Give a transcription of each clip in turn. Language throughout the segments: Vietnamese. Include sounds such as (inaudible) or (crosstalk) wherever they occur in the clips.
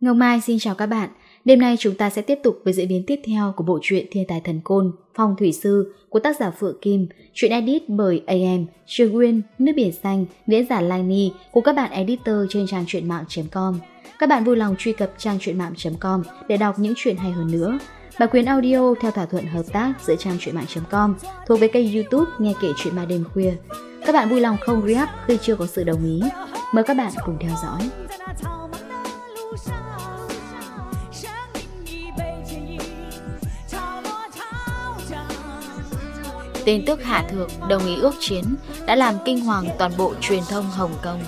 Ngọc Mai xin chào các bạn. Đêm nay chúng ta sẽ tiếp tục với diễn biến tiếp theo của bộ truyện Thiên tài thần côn, Phong thủy sư của tác giả Phượng Kim, truyện edit bởi AM, Trương Nguyên, Nước biển xanh, Viễn giả Lai Ni của các bạn editor trên trang truyện mạng.com. Các bạn vui lòng truy cập trang truyện com để đọc những chuyện hay hơn nữa. Bản quyền audio theo thỏa thuận hợp tác giữa trang truyện com thuộc về kênh YouTube Nghe kể chuyện ma đêm khuya. Các bạn vui lòng không react khi chưa có sự đồng ý. Mời các bạn cùng theo dõi. Tin tức Hạ Thược đồng ý ước chiến đã làm kinh hoàng toàn bộ truyền thông Hồng Kông.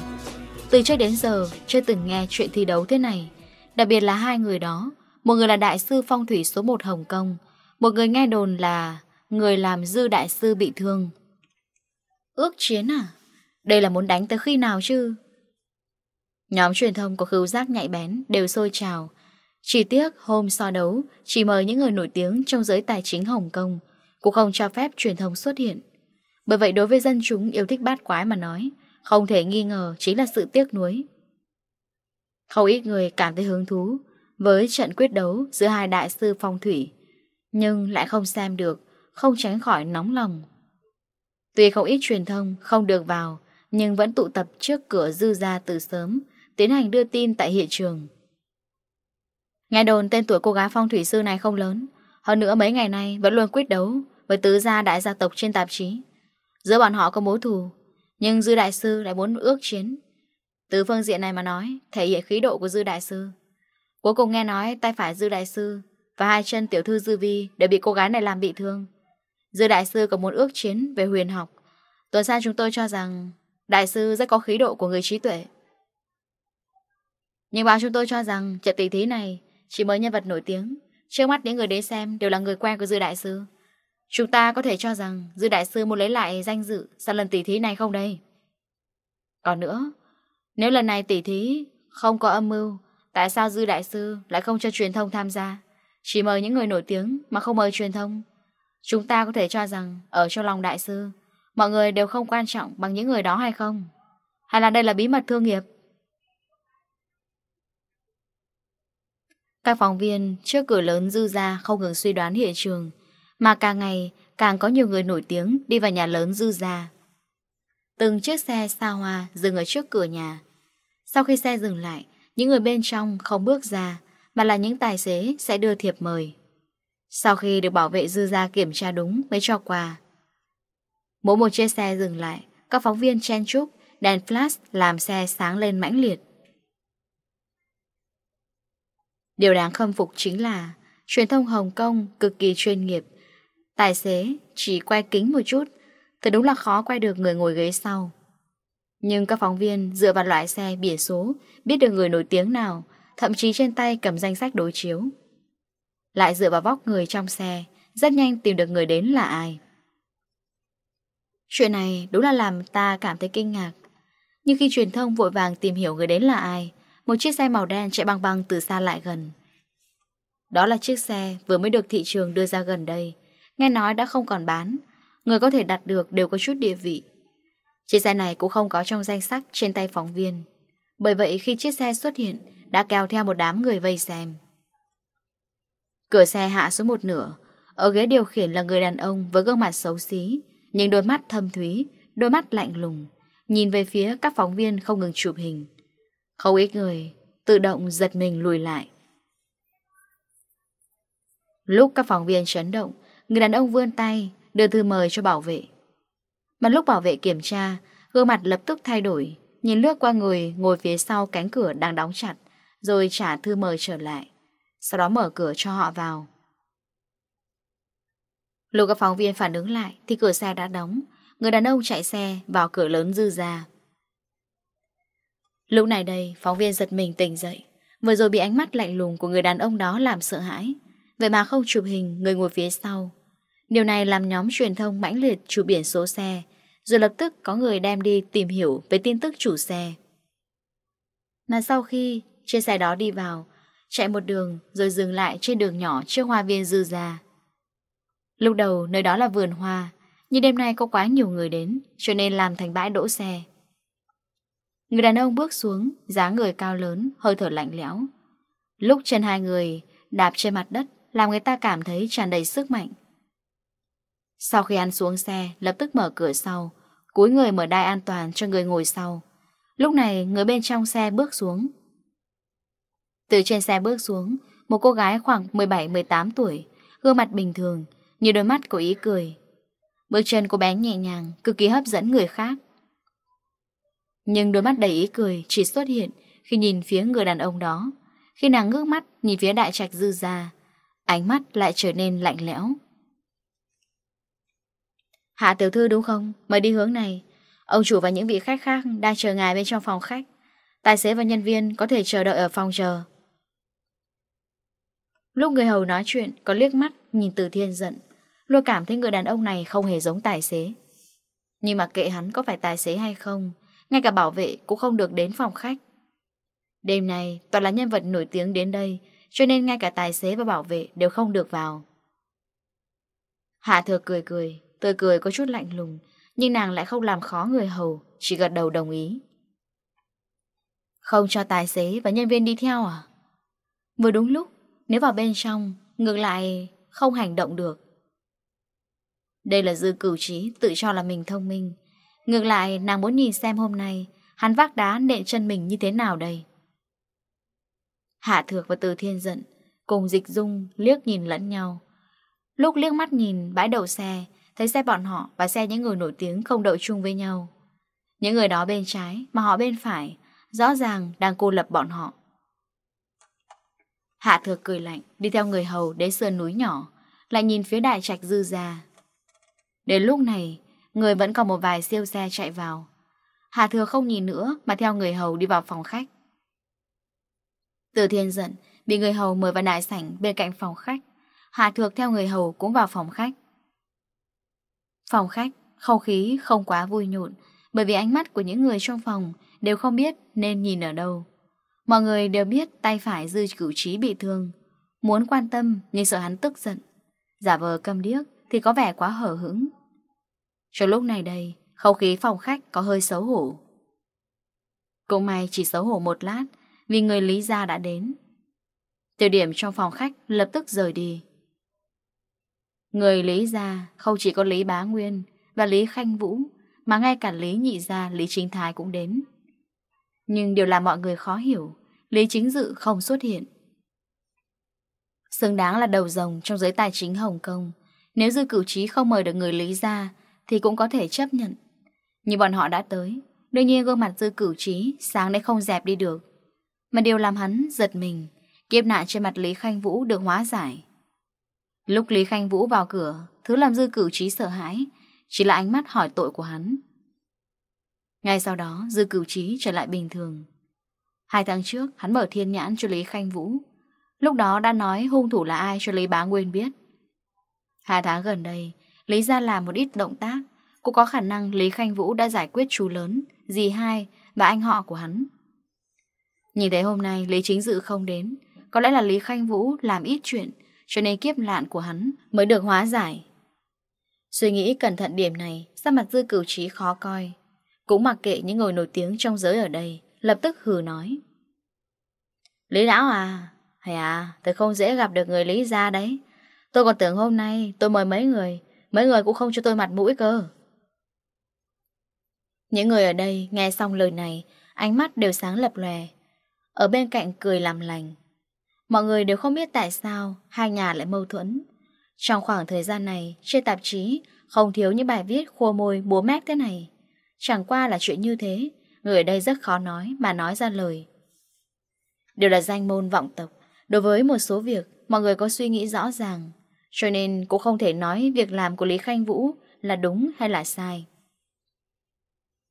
Từ trước đến giờ, chưa từng nghe chuyện thi đấu thế này. Đặc biệt là hai người đó. Một người là đại sư phong thủy số 1 Hồng Kông. Một người nghe đồn là Người làm dư đại sư bị thương. Ước chiến à? Đây là muốn đánh tới khi nào chứ? Nhóm truyền thông có khứu giác nhạy bén, Đều sôi trào. Chỉ tiếc hôm so đấu, Chỉ mời những người nổi tiếng trong giới tài chính Hồng Kông. Cũng không cho phép truyền thông xuất hiện. Bởi vậy đối với dân chúng yêu thích bát quái mà nói không thể nghi ngờ chính là sự tiếc nuối. Không ít người cảm thấy hứng thú Với trận quyết đấu giữa hai đại sư phong thủy, Nhưng lại không xem được, Không tránh khỏi nóng lòng. Tuy không ít truyền thông không được vào, Nhưng vẫn tụ tập trước cửa dư ra từ sớm, Tiến hành đưa tin tại hiện trường. Nghe đồn tên tuổi cô gái phong thủy sư này không lớn, Hơn nữa mấy ngày nay vẫn luôn quyết đấu Với tứ gia đại gia tộc trên tạp chí. Giữa bọn họ có mối thù nhưng Dư Đại Sư lại muốn ước chiến. Từ phương diện này mà nói, Thể hiện khí độ của Dư Đại Sư. Cuối cùng nghe nói tay phải Dư Đại Sư Và hai chân tiểu thư Dư Vi Đều bị cô gái này làm bị thương. Dư Đại Sư còn muốn ước chiến về huyền học. Tuần xa chúng tôi cho rằng Đại Sư rất có khí độ của người trí tuệ. Nhưng báo chúng tôi cho rằng trận tỷ thí này Chỉ mới nhân vật nổi tiếng. Trước mắt những người đến xem đều là người quen của Dư Đại Sư. Chúng ta có thể cho rằng Dư Đại Sư muốn lấy lại danh dự sau lần tỉ thí này không đây? Còn nữa, nếu lần này tỉ thí không có âm mưu, tại sao Dư Đại Sư lại không cho truyền thông tham gia? Chỉ mời những người nổi tiếng mà không mời truyền thông. Chúng ta có thể cho rằng ở trong lòng Đại Sư, mọi người đều không quan trọng bằng những người đó hay không? Hay là đây là bí mật thương nghiệp? Các phóng viên trước cửa lớn dư ra không ngừng suy đoán hiện trường mà càng ngày càng có nhiều người nổi tiếng đi vào nhà lớn dư ra. Từng chiếc xe xa hoa dừng ở trước cửa nhà. Sau khi xe dừng lại, những người bên trong không bước ra, mà là những tài xế sẽ đưa thiệp mời. Sau khi được bảo vệ dư ra kiểm tra đúng mới cho quà. Mỗi một chiếc xe dừng lại, các phóng viên chen chúc, đèn flash làm xe sáng lên mãnh liệt. Điều đáng khâm phục chính là truyền thông Hồng Kông cực kỳ chuyên nghiệp Tài xế chỉ quay kính một chút, Thật đúng là khó quay được người ngồi ghế sau. Nhưng các phóng viên dựa vào loại xe biển số Biết được người nổi tiếng nào, Thậm chí trên tay cầm danh sách đối chiếu. Lại dựa vào vóc người trong xe, Rất nhanh tìm được người đến là ai. Chuyện này đúng là làm ta cảm thấy kinh ngạc. Nhưng khi truyền thông vội vàng tìm hiểu người đến là ai, Một chiếc xe màu đen chạy băng băng từ xa lại gần. Đó là chiếc xe vừa mới được thị trường đưa ra gần đây Nghe nói đã không còn bán. Người có thể đặt được đều có chút địa vị. Chiếc xe này cũng không có trong danh sách trên tay phóng viên. Bởi vậy khi chiếc xe xuất hiện, Đã kéo theo một đám người vây xem. Cửa xe hạ xuống một nửa. Ở ghế điều khiển là người đàn ông Với gương mặt xấu xí, nhưng đôi mắt thâm thúy, Đôi mắt lạnh lùng, Nhìn về phía các phóng viên không ngừng chụp hình. Không ít người Tự động giật mình lùi lại. Lúc các phóng viên chấn động Người đàn ông vươn tay, Đưa thư mời cho bảo vệ. Mà lúc bảo vệ kiểm tra, Gương mặt lập tức thay đổi, Nhìn lướt qua người ngồi phía sau cánh cửa đang đóng chặt, Rồi trả thư mời trở lại. Sau đó mở cửa cho họ vào. Lúc các phóng viên phản ứng lại Thì cửa xe đã đóng. Người đàn ông chạy xe vào cửa lớn dư ra. Lúc này đây, Phóng viên giật mình tỉnh dậy. Vừa rồi bị ánh mắt lạnh lùng của người đàn ông đó làm sợ hãi. Vậy mà không chụp hình, người ngồi phía sau Điều này làm nhóm truyền thông mãnh liệt chụp biển số xe, rồi lập tức có người đem đi tìm hiểu về tin tức chủ xe. Mà sau khi chiếc xe đó đi vào, chạy một đường rồi dừng lại trên đường nhỏ trước hoa viên dư ra. Lúc đầu nơi đó là vườn hoa, nhưng đêm nay có quá nhiều người đến, cho nên làm thành bãi đỗ xe. Người đàn ông bước xuống, dáng người cao lớn, hơi thở lạnh lẽo. Lúc chân hai người đạp trên mặt đất, làm người ta cảm thấy tràn đầy sức mạnh. Sau khi ăn xuống xe, lập tức mở cửa sau, cúi người mở đai an toàn cho người ngồi sau. Lúc này, người bên trong xe bước xuống. Từ trên xe bước xuống, một cô gái khoảng 17-18 tuổi, gương mặt bình thường, như đôi mắt có ý cười. Bước chân cô bé nhẹ nhàng, cực kỳ hấp dẫn người khác. Nhưng đôi mắt đầy ý cười chỉ xuất hiện khi nhìn phía người đàn ông đó. Khi nàng ngước mắt nhìn phía đại trạch dư ra, ánh mắt lại trở nên lạnh lẽo. Hạ tiểu thư đúng không? Mời đi hướng này. Ông chủ và những vị khách khác đang chờ ngài bên trong phòng khách. Tài xế và nhân viên có thể chờ đợi ở phòng chờ. Lúc người hầu nói chuyện, có liếc mắt, nhìn từ thiên giận. Luôn cảm thấy người đàn ông này không hề giống tài xế. Nhưng mà kệ hắn có phải tài xế hay không, ngay cả bảo vệ cũng không được đến phòng khách. Đêm nay, toàn là nhân vật nổi tiếng đến đây, cho nên ngay cả tài xế và bảo vệ đều không được vào. Hạ thừa cười cười, Tươi cười có chút lạnh lùng, Nhưng nàng lại không làm khó người hầu, Chỉ gật đầu đồng ý. Không cho tài xế và nhân viên đi theo à? Vừa đúng lúc, Nếu vào bên trong, Ngược lại không hành động được. Đây là dư cửu trí Tự cho là mình thông minh. Ngược lại, nàng muốn nhìn xem hôm nay, Hắn vác đá nện chân mình như thế nào đây? Hạ thược và từ thiên giận Cùng dịch dung liếc nhìn lẫn nhau. Lúc liếc mắt nhìn, bãi đầu xe Thấy xe bọn họ và xe những người nổi tiếng không đậu chung với nhau. Những người đó bên trái mà họ bên phải, Rõ ràng đang cô lập bọn họ. Hạ thược cười lạnh, Đi theo người hầu đến sườn núi nhỏ, Lại nhìn phía đại trạch dư ra. Đến lúc này, Người vẫn còn một vài siêu xe chạy vào. Hạ thừa không nhìn nữa Mà theo người hầu đi vào phòng khách. Từ thiên giận, Bị người hầu mời vào đại sảnh bên cạnh phòng khách, Hạ thược theo người hầu cũng vào phòng khách. Phòng khách, không khí không quá vui nhộn Bởi vì ánh mắt của những người trong phòng Đều không biết nên nhìn ở đâu. Mọi người đều biết tay phải dư cửu trí bị thương Muốn quan tâm nhưng sợ hắn tức giận. Giả vờ câm điếc thì có vẻ quá hở hững. Cho lúc này đây Không khí phòng khách có hơi xấu hổ. Cũng may chỉ xấu hổ một lát Vì người lý gia đã đến. Tiểu điểm trong phòng khách lập tức rời đi. Người Lý Gia không chỉ có Lý Bá Nguyên và Lý Khanh Vũ, mà ngay cả Lý Nhị Gia, Lý Chính Thái cũng đến. Nhưng điều làm mọi người khó hiểu, Lý Chính Dự không xuất hiện. Xứng đáng là đầu rồng trong giới tài chính Hồng Kông. Nếu dư cửu trí không mời được người Lý Gia, thì cũng có thể chấp nhận. Nhưng bọn họ đã tới, đương nhiên gương mặt dư cửu trí sáng nay không dẹp đi được. Mà điều làm hắn giật mình, kiếp nạn trên mặt Lý Khanh Vũ được hóa giải. Lúc Lý Khanh Vũ vào cửa, thứ làm dư cửu trí sợ hãi, chỉ là ánh mắt hỏi tội của hắn. Ngay sau đó, dư cửu trí trở lại bình thường. Hai tháng trước, hắn mở thiên nhãn cho Lý Khanh Vũ. Lúc đó đã nói hung thủ là ai cho Lý Bá Nguyên biết. Hai tháng gần đây, Lý ra làm một ít động tác, cũng có khả năng Lý Khanh Vũ đã giải quyết chú lớn, dì hai và anh họ của hắn. Nhìn thấy hôm nay Lý Chính Dự không đến, có lẽ là Lý Khanh Vũ làm ít chuyện, cho nên kiếp nạn của hắn mới được hóa giải. Suy nghĩ cẩn thận điểm này, sắc mặt dư cửu trí khó coi. Cũng mặc kệ những người nổi tiếng trong giới ở đây, lập tức hừ nói. Lý lão à, hay à, tôi không dễ gặp được người Lý gia đấy. Tôi còn tưởng hôm nay tôi mời mấy người, mấy người cũng không cho tôi mặt mũi cơ. Những người ở đây nghe xong lời này, ánh mắt đều sáng lập lè, Ở bên cạnh cười làm lành, Mọi người đều không biết tại sao hai nhà lại mâu thuẫn. Trong khoảng thời gian này, trên tạp chí không thiếu những bài viết khua môi búa mép thế này. Chẳng qua là chuyện như thế, người ở đây rất khó nói mà nói ra lời. Đều là danh môn vọng tộc. Đối với một số việc, mọi người có suy nghĩ rõ ràng. Cho nên cũng không thể nói việc làm của Lý Khanh Vũ là đúng hay là sai.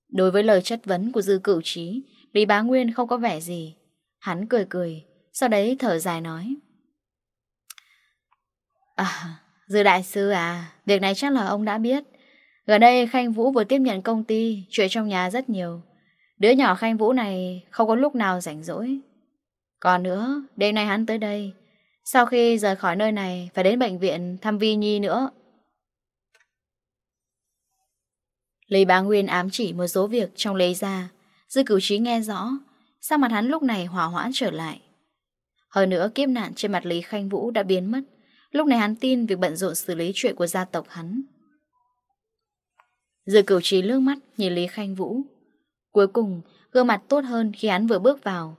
Đối với lời chất vấn của dư cửu trí, Lý Bá Nguyên không có vẻ gì. Hắn cười cười, sau đấy thở dài nói. À Dư đại sư à Việc này chắc là ông đã biết. Gần đây Khanh Vũ vừa tiếp nhận công ty, Chuyện trong nhà rất nhiều. Đứa nhỏ Khanh Vũ này không có lúc nào rảnh rỗi. Còn nữa, Đêm nay hắn tới đây. Sau khi rời khỏi nơi này, Phải đến bệnh viện thăm Vi Nhi nữa. Lý bá Nguyên ám chỉ một số việc trong lấy ra. Dư cửu trí nghe rõ Sao mặt hắn lúc này hỏa hoãn trở lại. Hơn nữa, kiếp nạn trên mặt Lý Khanh Vũ đã biến mất. Lúc này hắn tin việc bận rộn xử lý chuyện của gia tộc hắn. Giờ cửu trí lướt mắt nhìn Lý Khanh Vũ, Cuối cùng gương mặt tốt hơn khi hắn vừa bước vào.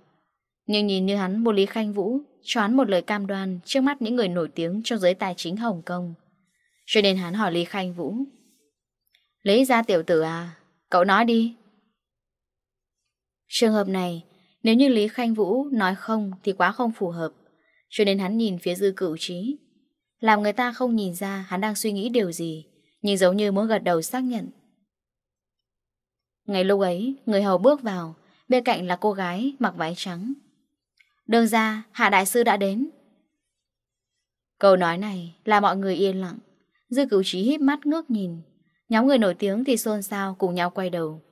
Nhưng nhìn như hắn một Lý Khanh Vũ, Choán một lời cam đoan trước mắt những người nổi tiếng trong giới tài chính Hồng Kông. Cho nên hắn hỏi Lý Khanh Vũ Lấy ra tiểu tử à Cậu nói đi. Trường hợp này nếu như Lý Khanh Vũ nói không thì quá không phù hợp, cho nên hắn nhìn phía dư cửu trí. Làm người ta không nhìn ra hắn đang suy nghĩ điều gì, nhưng giống như muốn gật đầu xác nhận. Ngày lúc ấy, người hầu bước vào, bên cạnh là cô gái mặc váy trắng. Đường ra, Hạ Đại Sư đã đến. Câu nói này là mọi người yên lặng. Dư cửu trí hít mắt ngước nhìn. Nhóm người nổi tiếng thì xôn xao cùng nhau quay đầu.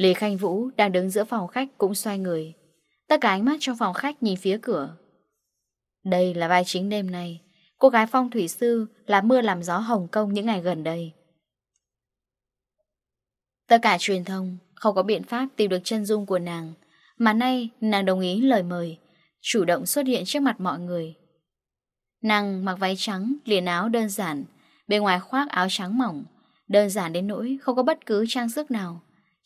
Lê Khanh Vũ đang đứng giữa phòng khách cũng xoay người. Tất cả ánh mắt trong phòng khách nhìn phía cửa. Đây là vai chính đêm nay. Cô gái phong thủy sư là mưa làm gió Hồng Kông những ngày gần đây. Tất cả truyền thông không có biện pháp tìm được chân dung của nàng. Mà nay nàng đồng ý lời mời, chủ động xuất hiện trước mặt mọi người. Nàng mặc váy trắng, liền áo đơn giản, bên ngoài khoác áo trắng mỏng, đơn giản đến nỗi không có bất cứ trang sức nào.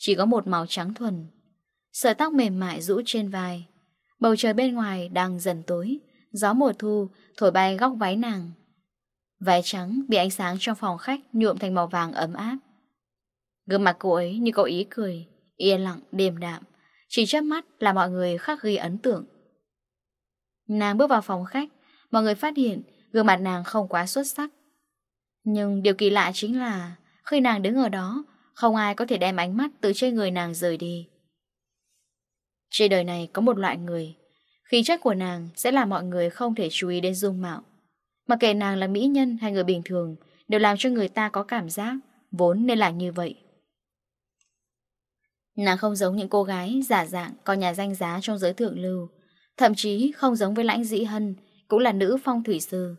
Chỉ có một màu trắng thuần. Sợi tóc mềm mại rũ trên vai. Bầu trời bên ngoài đang dần tối. Gió mùa thu thổi bay góc váy nàng. Váy trắng bị ánh sáng trong phòng khách nhuộm thành màu vàng ấm áp. Gương mặt cô ấy như cậu ý cười Yên lặng, điềm đạm. Chỉ chớp mắt là mọi người khắc ghi ấn tượng. Nàng bước vào phòng khách Mọi người phát hiện gương mặt nàng không quá xuất sắc. Nhưng điều kỳ lạ chính là Khi nàng đứng ở đó không ai có thể đem ánh mắt từ trên người nàng rời đi. Trên đời này có một loại người Khí chất của nàng sẽ làm mọi người không thể chú ý đến dung mạo. Mà kể nàng là mỹ nhân hay người bình thường Đều làm cho người ta có cảm giác Vốn nên là như vậy. Nàng không giống những cô gái giả dạng Có nhà danh giá trong giới thượng lưu Thậm chí không giống với lãnh dĩ hân Cũng là nữ phong thủy sư.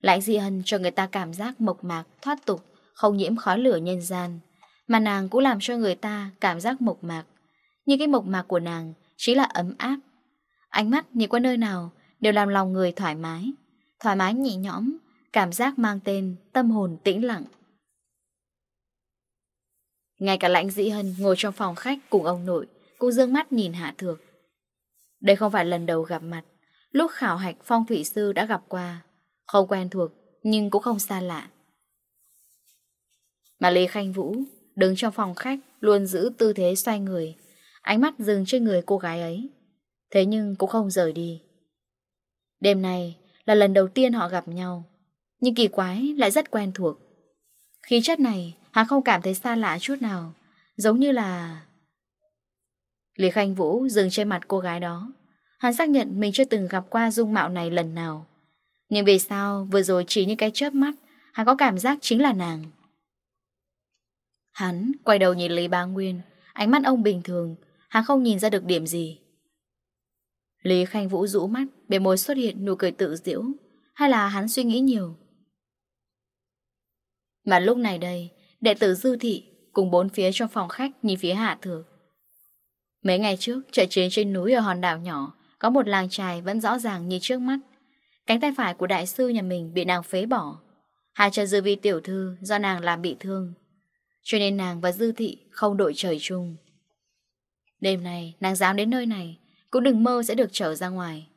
Lãnh dĩ hân cho người ta cảm giác mộc mạc, thoát tục không nhiễm khói lửa nhân gian, mà nàng cũng làm cho người ta cảm giác mộc mạc. như cái mộc mạc của nàng chỉ là ấm áp. Ánh mắt nhìn qua nơi nào đều làm lòng người thoải mái, thoải mái nhị nhõm, cảm giác mang tên tâm hồn tĩnh lặng. Ngay cả lãnh dĩ hân ngồi trong phòng khách cùng ông nội, cũng dương mắt nhìn hạ thược. Đây không phải lần đầu gặp mặt, lúc khảo hạch phong thủy sư đã gặp qua, không quen thuộc nhưng cũng không xa lạ. Mà Lý Khanh Vũ đứng trong phòng khách luôn giữ tư thế xoay người, ánh mắt dừng trên người cô gái ấy. Thế nhưng cũng không rời đi. Đêm này là lần đầu tiên họ gặp nhau, nhưng kỳ quái lại rất quen thuộc. Khí chất này hắn không cảm thấy xa lạ chút nào, giống như là... Lý Khanh Vũ dừng trên mặt cô gái đó. Hắn xác nhận mình chưa từng gặp qua dung mạo này lần nào. Nhưng vì sao vừa rồi chỉ những cái chớp mắt, hắn có cảm giác chính là nàng. Hắn quay đầu nhìn Lý Bá Nguyên. Ánh mắt ông bình thường. Hắn không nhìn ra được điểm gì. Lý Khanh Vũ rũ mắt, Bề môi xuất hiện nụ cười tự diễu. Hay là hắn suy nghĩ nhiều? Mà lúc này đây, Đệ tử Dư Thị Cùng bốn phía trong phòng khách nhìn phía Hạ Thược. Mấy ngày trước, Trận chiến trên núi ở hòn đảo nhỏ, Có một làng trài vẫn rõ ràng như trước mắt. Cánh tay phải của đại sư nhà mình Bị nàng phế bỏ. Hạ trần dư vi tiểu thư do nàng làm bị thương. Cho nên nàng và Dư Thị không đội trời chung. Đêm nay, nàng dám đến nơi này, Cũng đừng mơ sẽ được trở ra ngoài.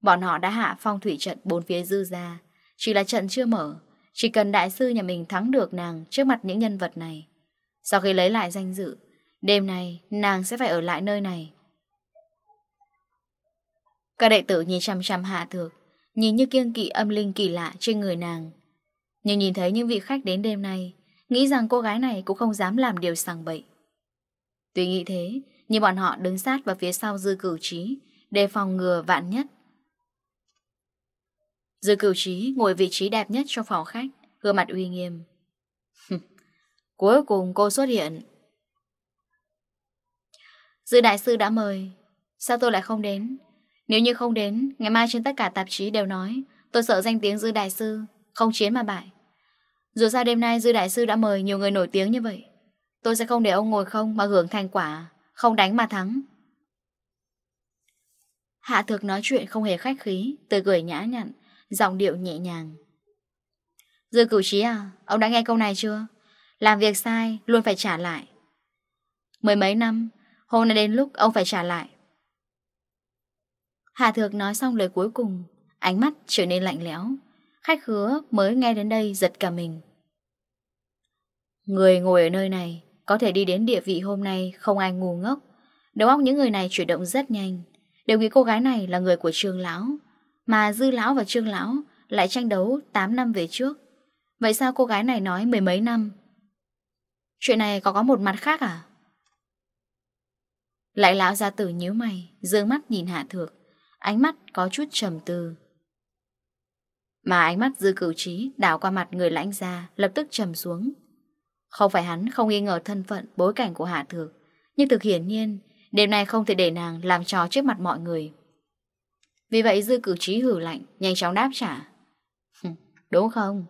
Bọn họ đã hạ phong thủy trận bốn phía Dư ra. Chỉ là trận chưa mở, Chỉ cần đại sư nhà mình thắng được nàng trước mặt những nhân vật này. Sau khi lấy lại danh dự, Đêm nay nàng sẽ phải ở lại nơi này. Các đệ tử nhìn chăm chăm hạ thược, Nhìn như kiêng kỵ âm linh kỳ lạ trên người nàng. Nhưng nhìn thấy những vị khách đến đêm nay Nghĩ rằng cô gái này cũng không dám làm điều sằng bậy. Tuy nghĩ thế, Nhưng bọn họ đứng sát vào phía sau dư cửu trí, đề phòng ngừa vạn nhất. Dư cửu trí ngồi vị trí đẹp nhất trong phòng khách, Gương mặt uy nghiêm. Cuối cùng cô xuất hiện. Dư đại sư đã mời, Sao tôi lại không đến? Nếu như không đến, Ngày mai trên tất cả tạp chí đều nói, Tôi sợ danh tiếng dư đại sư Không chiến mà bại. Dù sao đêm nay Dư Đại Sư đã mời nhiều người nổi tiếng như vậy, Tôi sẽ không để ông ngồi không mà hưởng thành quả, Không đánh mà thắng. Hạ thực nói chuyện không hề khách khí Từ cười nhã nhặn, Giọng điệu nhẹ nhàng. Dư cửu trí à Ông đã nghe câu này chưa? Làm việc sai, luôn phải trả lại. Mười mấy năm, Hôm nay đến lúc ông phải trả lại. Hạ thược nói xong lời cuối cùng, Ánh mắt trở nên lạnh lẽo. Khách hứa mới nghe đến đây giật cả mình. Người ngồi ở nơi này có thể đi đến địa vị hôm nay không ai ngu ngốc. Đầu óc những người này chuyển động rất nhanh. Đều nghĩ cô gái này là người của Trương Lão. Mà Dư Lão và Trương Lão lại tranh đấu 8 năm về trước. Vậy sao cô gái này nói mười mấy năm? Chuyện này có có một mặt khác à? Lại lão ra tử nhíu mày, dương mắt nhìn Hạ Thược. Ánh mắt có chút trầm tư. Mà ánh mắt dư cửu trí đảo qua mặt người lãnh gia lập tức trầm xuống. Không phải hắn không nghi ngờ thân phận bối cảnh của Hạ Thược, nhưng thực hiển nhiên, đêm nay không thể để nàng làm trò trước mặt mọi người. Vì vậy dư cử trí hử lạnh, nhanh chóng đáp trả. Đúng không?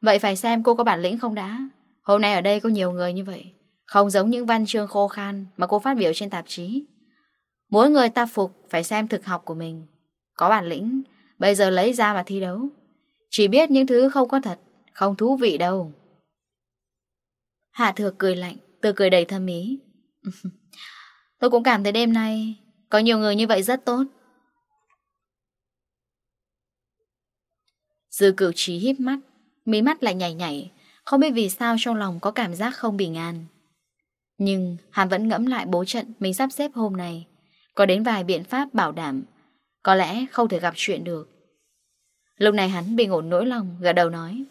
Vậy phải xem cô có bản lĩnh không đã. Hôm nay ở đây có nhiều người như vậy, không giống những văn chương khô khan mà cô phát biểu trên tạp chí. Mỗi người ta phục phải xem thực học của mình. Có bản lĩnh, bây giờ lấy ra mà thi đấu. Chỉ biết những thứ không có thật, Không thú vị đâu. Hạ thược cười lạnh Tôi cười đầy thâm ý. (laughs) Tôi cũng cảm thấy đêm nay Có nhiều người như vậy rất tốt. Dư cửu trí híp mắt, Mí mắt lại nhảy nhảy, Không biết vì sao trong lòng có cảm giác không bình an. Nhưng hắn vẫn ngẫm lại bố trận Mình sắp xếp hôm nay, Có đến vài biện pháp bảo đảm, Có lẽ không thể gặp chuyện được. Lúc này hắn bị ổn nỗi lòng, gật đầu nói,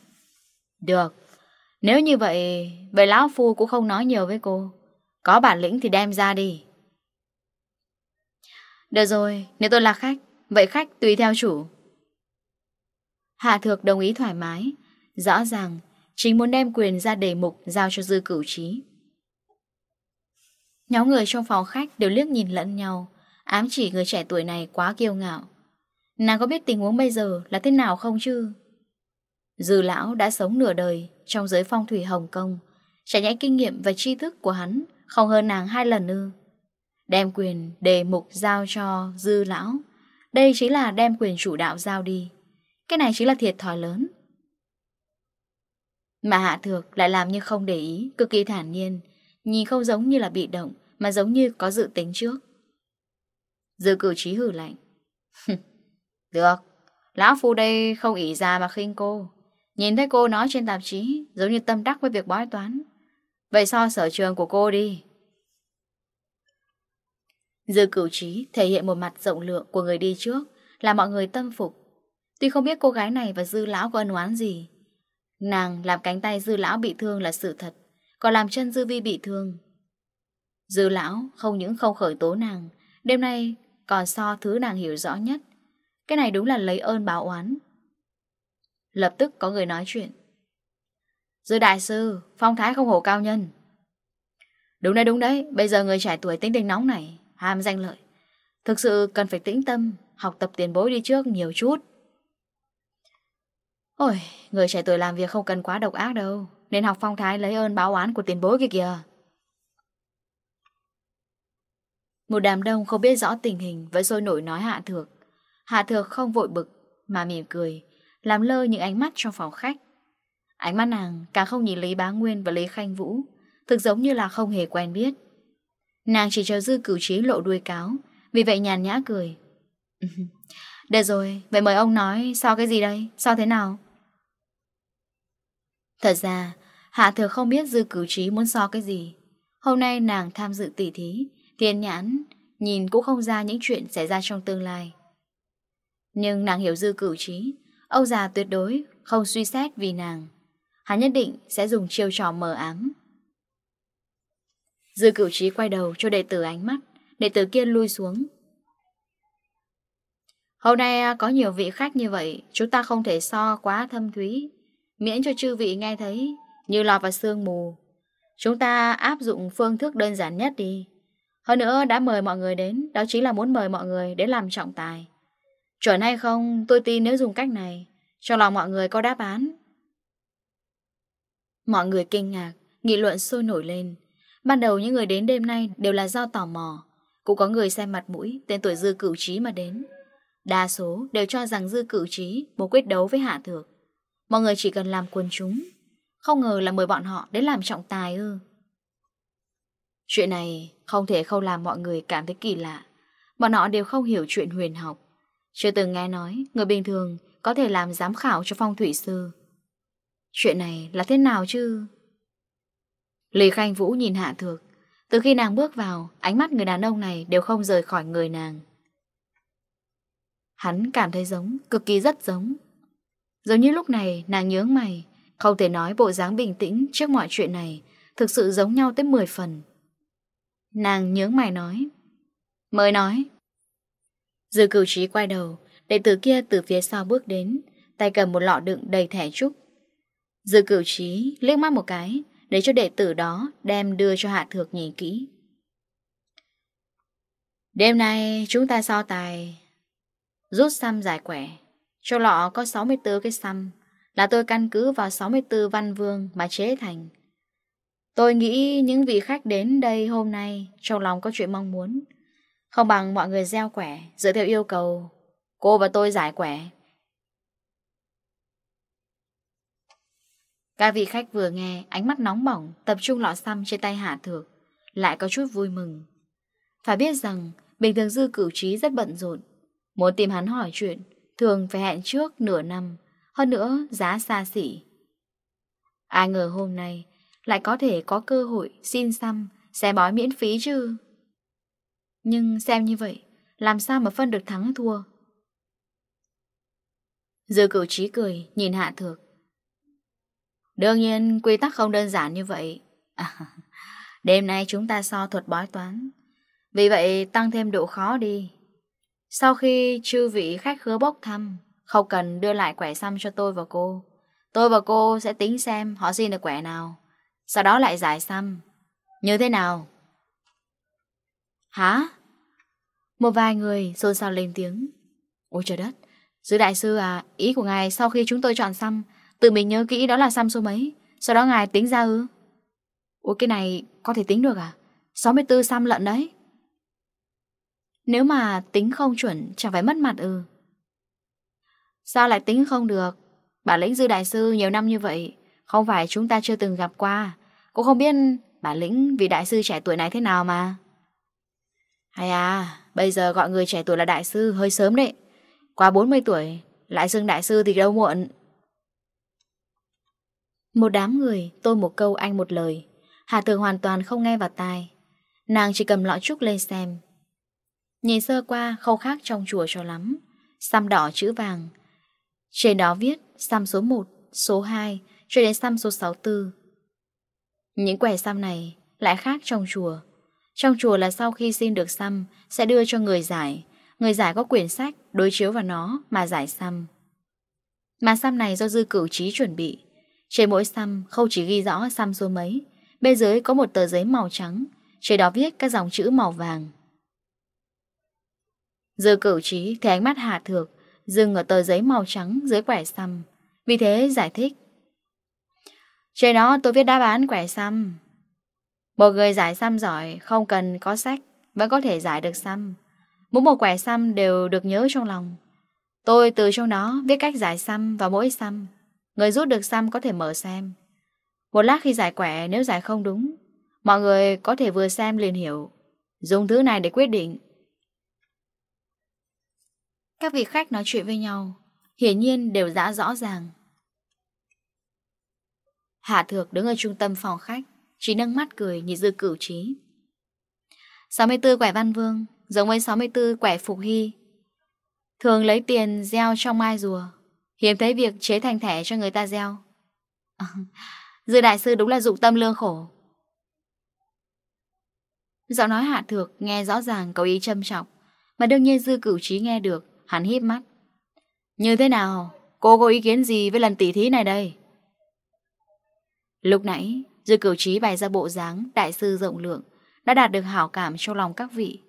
Được, Nếu như vậy Vậy lão phu cũng không nói nhiều với cô. Có bản lĩnh thì đem ra đi. Được rồi, Nếu tôi là khách, Vậy khách tùy theo chủ. Hạ thược đồng ý thoải mái, Rõ ràng Chính muốn đem quyền ra đề mục Giao cho dư cửu trí. Nhóm người trong phòng khách đều liếc nhìn lẫn nhau, Ám chỉ người trẻ tuổi này quá kiêu ngạo. Nàng có biết tình huống bây giờ là thế nào không chứ? Dư lão đã sống nửa đời trong giới phong thủy Hồng Kông, trải nhẽ kinh nghiệm và tri thức của hắn không hơn nàng hai lần ư. Đem quyền đề mục giao cho dư lão, đây chính là đem quyền chủ đạo giao đi. Cái này chính là thiệt thòi lớn. Mà Hạ Thược lại làm như không để ý, cực kỳ thản nhiên, nhìn không giống như là bị động, mà giống như có dự tính trước. Dư cử trí hử lạnh. (laughs) Được, lão phu đây không ỉ già mà khinh cô. Nhìn thấy cô nói trên tạp chí, giống như tâm đắc với việc bói toán. Vậy so sở trường của cô đi. Dư cửu trí thể hiện một mặt rộng lượng của người đi trước, là mọi người tâm phục. Tuy không biết cô gái này và dư lão có ân oán gì. Nàng làm cánh tay dư lão bị thương là sự thật, còn làm chân dư vi bị thương. Dư lão không những không khởi tố nàng, đêm nay còn so thứ nàng hiểu rõ nhất cái này đúng là lấy ơn báo oán. Lập tức có người nói chuyện. Dư đại sư, Phong thái không hổ cao nhân. Đúng đấy đúng đấy, Bây giờ người trẻ tuổi tính tình nóng này, Ham danh lợi. Thực sự cần phải tĩnh tâm, Học tập tiền bối đi trước nhiều chút. Ôi, Người trẻ tuổi làm việc không cần quá độc ác đâu, Nên học phong thái lấy ơn báo oán của tiền bối kia kìa. Một đám đông không biết rõ tình hình, Vẫn sôi nổi nói hạ thược. Hạ Thược không vội bực, Mà mỉm cười, Làm lơ những ánh mắt trong phòng khách. Ánh mắt nàng càng không nhìn Lý Bá Nguyên và Lý Khanh Vũ, Thực giống như là không hề quen biết. Nàng chỉ cho dư cử trí lộ đuôi cáo, Vì vậy nhàn nhã cười. (laughs) Được rồi, Vậy mời ông nói sao cái gì đây? Sao thế nào? Thật ra Hạ thừa không biết dư cử trí muốn so cái gì. Hôm nay nàng tham dự tỉ thí, Thiên nhãn, Nhìn cũng không ra những chuyện xảy ra trong tương lai. Nhưng nàng hiểu dư cửu trí. Âu già tuyệt đối không suy xét vì nàng. Hắn nhất định sẽ dùng chiêu trò mờ ám. Dư cửu trí quay đầu cho đệ tử ánh mắt. Đệ tử kia lui xuống. Hôm nay có nhiều vị khách như vậy, Chúng ta không thể so quá thâm thúy. Miễn cho chư vị nghe thấy, Như lọt vào sương mù, Chúng ta áp dụng phương thức đơn giản nhất đi. Hơn nữa đã mời mọi người đến, Đó chính là muốn mời mọi người đến làm trọng tài. Chuẩn hay không, tôi tin nếu dùng cách này, cho lòng mọi người có đáp án. Mọi người kinh ngạc, Nghị luận sôi nổi lên. Ban đầu những người đến đêm nay đều là do tò mò. Cũng có người xem mặt mũi, Tên tuổi dư cửu trí mà đến. Đa số đều cho rằng dư cửu trí Muốn quyết đấu với hạ thược. Mọi người chỉ cần làm quần chúng. Không ngờ là mời bọn họ đến làm trọng tài ư. Chuyện này không thể không làm mọi người cảm thấy kỳ lạ. Bọn họ đều không hiểu chuyện huyền học. Chưa từng nghe nói người bình thường có thể làm giám khảo cho phong thủy sư. Chuyện này là thế nào chứ? Lý Khanh Vũ nhìn Hạ Thược. Từ khi nàng bước vào, ánh mắt người đàn ông này đều không rời khỏi người nàng. Hắn cảm thấy giống, cực kỳ rất giống. Giống như lúc này nàng nhớ mày, không thể nói bộ dáng bình tĩnh trước mọi chuyện này thực sự giống nhau tới 10 phần. Nàng nhớ mày nói. Mới nói. Dư cửu trí quay đầu, Đệ tử kia từ phía sau bước đến, Tay cầm một lọ đựng đầy thẻ trúc. Dư cửu trí liếc mắt một cái, Để cho đệ tử đó đem đưa cho hạ thược nhìn kỹ. Đêm nay chúng ta so tài, Rút xăm giải quẻ, cho lọ có 64 cái xăm, Là tôi căn cứ vào 64 văn vương mà chế thành. Tôi nghĩ những vị khách đến đây hôm nay Trong lòng có chuyện mong muốn không bằng mọi người gieo quẻ Dựa theo yêu cầu. Cô và tôi giải quẻ. Các vị khách vừa nghe, Ánh mắt nóng bỏng, Tập trung lọ xăm trên tay Hạ Thược, Lại có chút vui mừng. Phải biết rằng, Bình thường dư cửu trí rất bận rộn. Muốn tìm hắn hỏi chuyện, Thường phải hẹn trước nửa năm, Hơn nữa giá xa xỉ. Ai ngờ hôm nay, Lại có thể có cơ hội xin xăm Xe bói miễn phí chứ? Nhưng xem như vậy, làm sao mà phân được thắng thua? Dư cửu trí cười, nhìn hạ thược. Đương nhiên, quy tắc không đơn giản như vậy. À, (laughs) đêm nay chúng ta so thuật bói toán. Vì vậy, tăng thêm độ khó đi. Sau khi chư vị khách khứa bốc thăm, không cần đưa lại quẻ xăm cho tôi và cô. Tôi và cô sẽ tính xem họ xin được quẻ nào. Sau đó lại giải xăm. Như thế nào? Hả? Một vài người xôn xao lên tiếng. Ôi trời đất, Dư đại sư à Ý của ngài sau khi chúng tôi chọn xăm Tự mình nhớ kỹ đó là xăm số mấy, Sau đó ngài tính ra ư? Ôi, cái này có thể tính được à? 64 xăm lận đấy. Nếu mà tính không chuẩn, Chẳng phải mất mặt ư. Sao lại tính không được? Bản lĩnh dư đại sư nhiều năm như vậy, Không phải chúng ta chưa từng gặp qua. Cũng không biết bản lĩnh vì đại sư trẻ tuổi này thế nào mà. Hay à Bây giờ gọi người trẻ tuổi là đại sư hơi sớm đấy. Qua 40 tuổi, lại xưng đại sư thì đâu muộn. Một đám người, tôi một câu anh một lời. Hà thường hoàn toàn không nghe vào tai. Nàng chỉ cầm lọ trúc lên xem. Nhìn sơ qua không khác trong chùa cho lắm. Xăm đỏ chữ vàng. Trên đó viết xăm số 1, số 2 cho đến xăm số 64. Những quẻ xăm này lại khác trong chùa. Trong chùa là sau khi xin được xăm, sẽ đưa cho người giải. Người giải có quyển sách, đối chiếu vào nó mà giải xăm. Mà xăm này do dư cửu trí chuẩn bị. Trên mỗi xăm không chỉ ghi rõ xăm số mấy, bên dưới có một tờ giấy màu trắng, trên đó viết các dòng chữ màu vàng. Dư cửu trí thấy ánh mắt hạ thược, dừng ở tờ giấy màu trắng dưới quẻ xăm. Vì thế giải thích. Trên đó tôi viết đáp án quẻ xăm một người giải xăm giỏi không cần có sách, Vẫn có thể giải được xăm. Mỗi một quẻ xăm đều được nhớ trong lòng. Tôi từ trong đó viết cách giải xăm và mỗi xăm. Người rút được xăm có thể mở xem. Một lát khi giải quẻ, nếu giải không đúng, Mọi người có thể vừa xem liền hiểu. Dùng thứ này để quyết định. Các vị khách nói chuyện với nhau, Hiển nhiên đều đã rõ ràng. Hạ Thược đứng ở trung tâm phòng khách. Chỉ nâng mắt cười nhìn dư cửu trí. 64 quẻ văn vương, Giống với 64 quẻ phục hy. Thường lấy tiền gieo trong mai rùa, Hiếm thấy việc chế thành thẻ cho người ta gieo. (laughs) Dư đại sư đúng là dụng tâm lương khổ. Giọng nói hạ thược nghe rõ ràng có ý châm trọng Mà đương nhiên dư cửu trí nghe được, Hắn híp mắt. Như thế nào? Cô có ý kiến gì với lần tỉ thí này đây? Lúc nãy dư cửu trí bày ra bộ dáng đại sư rộng lượng đã đạt được hảo cảm trong lòng các vị.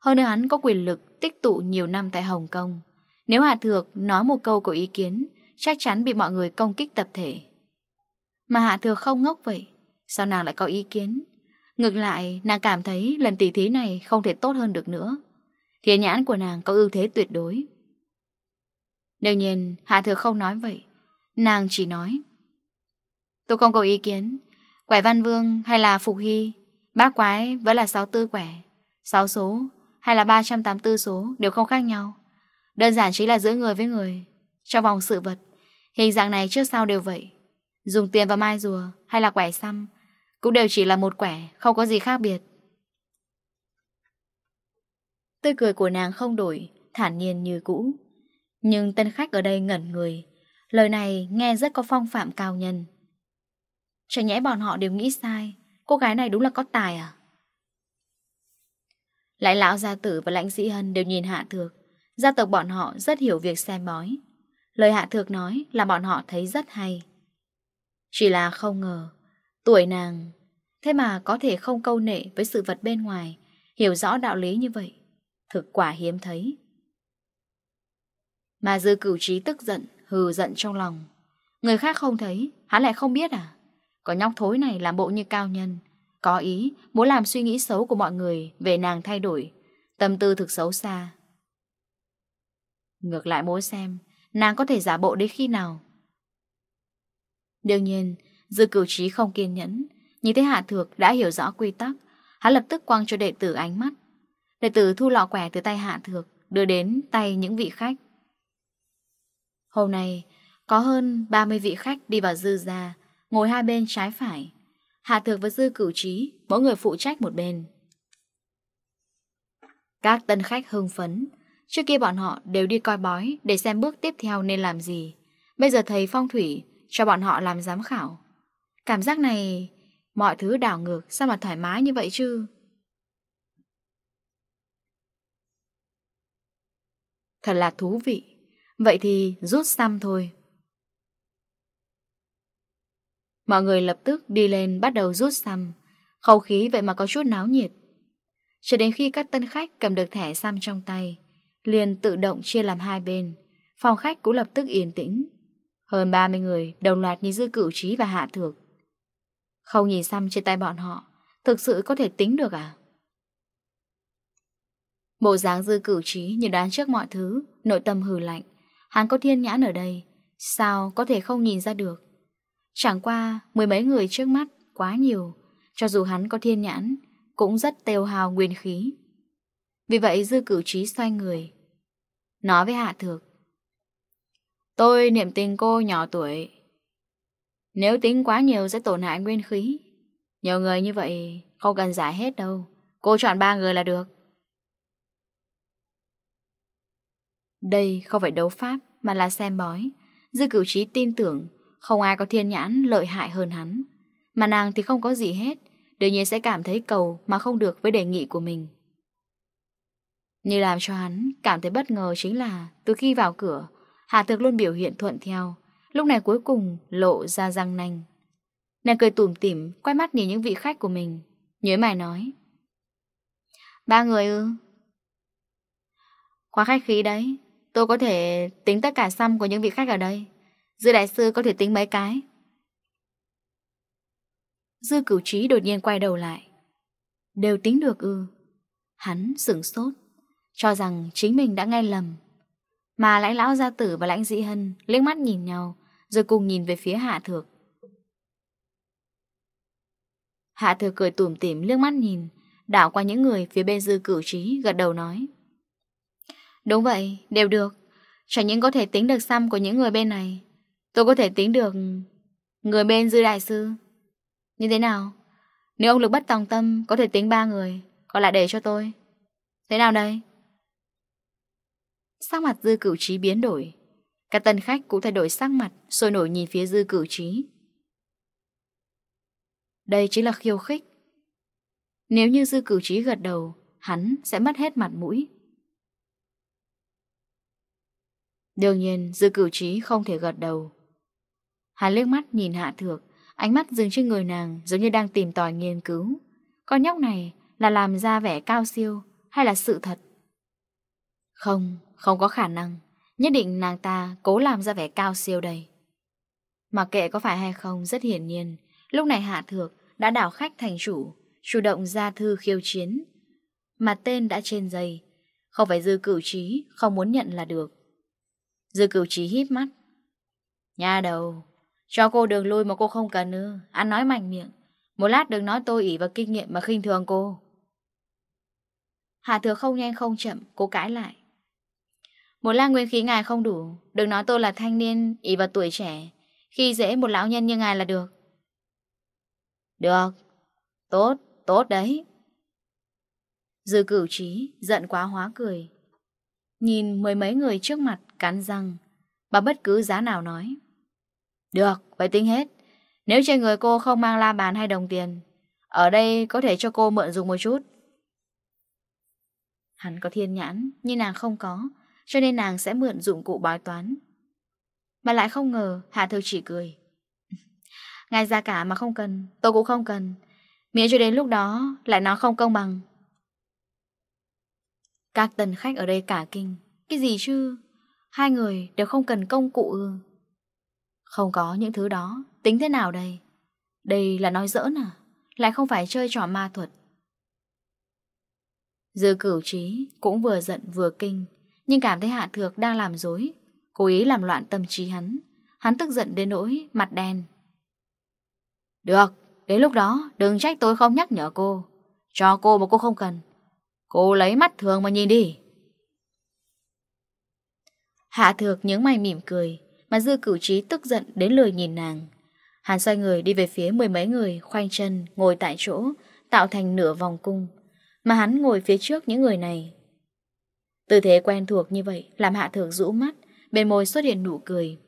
Hơn nữa hắn có quyền lực tích tụ nhiều năm tại Hồng Kông. Nếu hạ Thược nói một câu có ý kiến, chắc chắn bị mọi người công kích tập thể. Mà Hạ Thược không ngốc vậy, sao nàng lại có ý kiến? Ngược lại, nàng cảm thấy lần tỉ thí này không thể tốt hơn được nữa. Thiên nhãn của nàng có ưu thế tuyệt đối. Đương nhiên, Hạ Thược không nói vậy. Nàng chỉ nói. Tôi không có ý kiến, Quẻ Văn Vương hay là Phục Hy? Bát quái vẫn là 64 quẻ. 6 số hay là 384 số Đều không khác nhau. Đơn giản chỉ là giữa người với người, Trong vòng sự vật. Hình dạng này trước sau đều vậy. Dùng tiền và mai rùa hay là quẻ xăm Cũng đều chỉ là một quẻ, Không có gì khác biệt. Tươi cười của nàng không đổi, Thản nhiên như cũ. Nhưng tên khách ở đây ngẩn người. Lời này nghe rất có phong phạm cao nhân. Chẳng nhẽ bọn họ đều nghĩ sai. Cô gái này đúng là có tài à? Lại lão gia tử và lãnh sĩ hân đều nhìn hạ thược. Gia tộc bọn họ rất hiểu việc xem bói. Lời hạ thược nói là bọn họ thấy rất hay. Chỉ là không ngờ, Tuổi nàng, Thế mà có thể không câu nệ với sự vật bên ngoài, Hiểu rõ đạo lý như vậy, Thực quả hiếm thấy. Mà dư cửu trí tức giận, Hừ giận trong lòng. Người khác không thấy, Hắn lại không biết à? Có nhóc thối này làm bộ như cao nhân. Có ý, muốn làm suy nghĩ xấu của mọi người, Về nàng thay đổi. Tâm tư thực xấu xa. Ngược lại muốn xem, Nàng có thể giả bộ đến khi nào? Đương nhiên, Dư cửu trí không kiên nhẫn. Nhìn thấy Hạ Thược đã hiểu rõ quy tắc, Hắn lập tức quăng cho đệ tử ánh mắt. Đệ tử thu lọ quẻ từ tay Hạ Thược, Đưa đến tay những vị khách. Hôm nay, Có hơn 30 vị khách đi vào dư gia ngồi hai bên trái phải. Hạ Thược và Dư Cửu Trí, mỗi người phụ trách một bên. Các tân khách hưng phấn, trước kia bọn họ đều đi coi bói để xem bước tiếp theo nên làm gì. Bây giờ thầy phong thủy cho bọn họ làm giám khảo. Cảm giác này, mọi thứ đảo ngược sao mà thoải mái như vậy chứ? Thật là thú vị. Vậy thì rút xăm thôi. Mọi người lập tức đi lên bắt đầu rút xăm. Khẩu khí vậy mà có chút náo nhiệt. Cho đến khi các tân khách cầm được thẻ xăm trong tay, Liền tự động chia làm hai bên. Phòng khách cũng lập tức yên tĩnh. Hơn 30 người đồng loạt nhìn dư cửu trí và hạ thược. Không nhìn xăm trên tay bọn họ, Thực sự có thể tính được à? Bộ dáng dư cửu trí như đoán trước mọi thứ, Nội tâm hừ lạnh. Hắn có thiên nhãn ở đây, Sao có thể không nhìn ra được? Chẳng qua, mười mấy người trước mắt quá nhiều, Cho dù hắn có thiên nhãn, Cũng rất tiêu hào nguyên khí. Vì vậy dư cử trí xoay người, Nói với hạ thược, Tôi niệm tình cô nhỏ tuổi. Nếu tính quá nhiều sẽ tổn hại nguyên khí. Nhiều người như vậy không cần giải hết đâu, Cô chọn ba người là được. Đây không phải đấu pháp, mà là xem bói. Dư cửu trí tin tưởng không ai có thiên nhãn lợi hại hơn hắn. Mà nàng thì không có gì hết. Đương nhiên sẽ cảm thấy cầu mà không được với đề nghị của mình. Như làm cho hắn cảm thấy bất ngờ chính là Từ khi vào cửa, Hà Thực luôn biểu hiện thuận theo. Lúc này cuối cùng lộ ra răng nanh. Nàng cười tủm tỉm, Quay mắt nhìn những vị khách của mình, Nhớ mày nói. Ba người ư? Quá khách khí đấy. Tôi có thể tính tất cả xăm của những vị khách ở đây. Dư đại sư có thể tính mấy cái? Dư cửu trí đột nhiên quay đầu lại. Đều tính được ư. Hắn sửng sốt Cho rằng chính mình đã nghe lầm. Mà lãnh lão gia tử và lãnh dĩ hân liếc mắt nhìn nhau Rồi cùng nhìn về phía hạ thược. Hạ thược cười tủm tỉm liếc mắt nhìn Đảo qua những người phía bên dư cửu trí gật đầu nói. Đúng vậy, đều được. Chẳng những có thể tính được xăm của những người bên này Tôi có thể tính được Người bên dư đại sư. Như thế nào? Nếu ông lực bất tòng tâm, có thể tính ba người, Còn lại để cho tôi. Thế nào đây? Sắc mặt dư cửu trí biến đổi. Các tân khách cũng thay đổi sắc mặt Rồi nổi nhìn phía dư cửu trí. Đây chính là khiêu khích. Nếu như dư cửu trí gật đầu, Hắn sẽ mất hết mặt mũi. Đương nhiên, dư cửu trí không thể gật đầu. Hắn liếc mắt nhìn Hạ Thược, ánh mắt dừng trên người nàng giống như đang tìm tòi nghiên cứu. Con nhóc này là làm ra vẻ cao siêu hay là sự thật? Không, không có khả năng. Nhất định nàng ta cố làm ra vẻ cao siêu đây. Mặc kệ có phải hay không rất hiển nhiên, lúc này Hạ Thược đã đảo khách thành chủ, chủ động ra thư khiêu chiến. Mà tên đã trên dây không phải dư cửu trí, không muốn nhận là được. Dư cửu trí hít mắt. nhà đầu, cho cô đường lui mà cô không cần ư Ăn nói mạnh miệng. Một lát đừng nói tôi ỉ và kinh nghiệm mà khinh thường cô. Hạ thừa không nhanh không chậm Cô cãi lại. Một lát nguyên khí ngài không đủ. Đừng nói tôi là thanh niên ỉ và tuổi trẻ. Khi dễ một lão nhân như ngài là được. Được. Tốt, tốt đấy. Dư cửu trí Giận quá hóa cười. Nhìn mười mấy người trước mặt cắn răng. Bà bất cứ giá nào nói. Được, vậy tính hết. Nếu trên người cô không mang la bàn hay đồng tiền, ở đây có thể cho cô mượn dùng một chút. Hắn có thiên nhãn, nhưng nàng không có, cho nên nàng sẽ mượn dụng cụ bói toán. Mà lại không ngờ, Hạ Thư chỉ cười. (laughs) Ngài ra cả mà không cần, tôi cũng không cần. Miễn cho đến lúc đó, lại nó không công bằng. Các tần khách ở đây cả kinh. Cái gì chứ? Hai người đều không cần công cụ ư. Không có những thứ đó. Tính thế nào đây? Đây là nói giỡn à? Lại không phải chơi trò ma thuật. Dư cửu trí cũng vừa giận vừa kinh, Nhưng cảm thấy Hạ Thược đang làm dối, Cố ý làm loạn tâm trí hắn. Hắn tức giận đến nỗi mặt đen. Được, Đến lúc đó, đừng trách tôi không nhắc nhở cô. Cho cô mà cô không cần. Cô lấy mắt thường mà nhìn đi. Hạ Thược những mày mỉm cười mà dư cửu trí tức giận đến lười nhìn nàng. hàn xoay người đi về phía mười mấy người, khoanh chân, ngồi tại chỗ, tạo thành nửa vòng cung. Mà hắn ngồi phía trước những người này. Tư thế quen thuộc như vậy, làm hạ thược rũ mắt, bên môi xuất hiện nụ cười.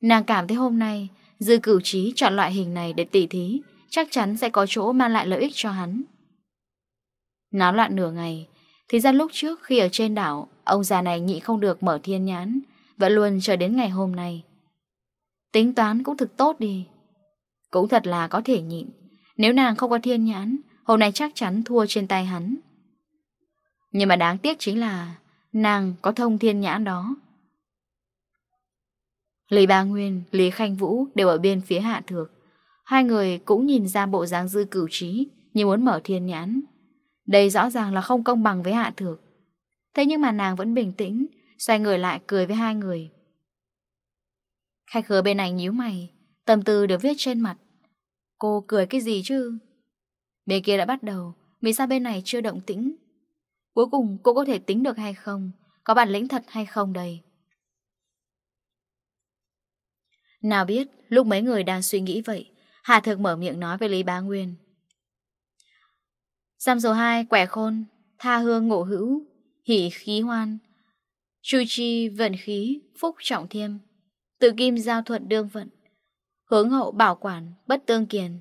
Nàng cảm thấy hôm nay, dư cửu trí chọn loại hình này để tỉ thí, chắc chắn sẽ có chỗ mang lại lợi ích cho hắn. Náo loạn nửa ngày, thì ra lúc trước khi ở trên đảo, ông già này nhị không được mở thiên nhãn, và luôn chờ đến ngày hôm nay. Tính toán cũng thực tốt đi. Cũng thật là có thể nhịn. Nếu nàng không có thiên nhãn Hôm nay chắc chắn thua trên tay hắn. Nhưng mà đáng tiếc chính là Nàng có thông thiên nhãn đó. Lý Ba Nguyên, Lý Khanh Vũ đều ở bên phía hạ thược. Hai người cũng nhìn ra bộ dáng dư cửu trí Như muốn mở thiên nhãn. Đây rõ ràng là không công bằng với hạ thược. Thế nhưng mà nàng vẫn bình tĩnh Xoay người lại cười với hai người. Khách khứa bên này nhíu mày, Tâm tư được viết trên mặt. Cô cười cái gì chứ? Bên kia đã bắt đầu, Vì sao bên này chưa động tĩnh? Cuối cùng cô có thể tính được hay không? Có bản lĩnh thật hay không đây? Nào biết, lúc mấy người đang suy nghĩ vậy, Hà Thực mở miệng nói với Lý Bá Nguyên. Giam số 2 quẻ khôn, Tha hương ngộ hữu, Hỷ khí hoan Chu chi vận khí, phúc trọng thiêm, tự kim giao thuận đương vận, hướng hậu bảo quản, bất tương kiền.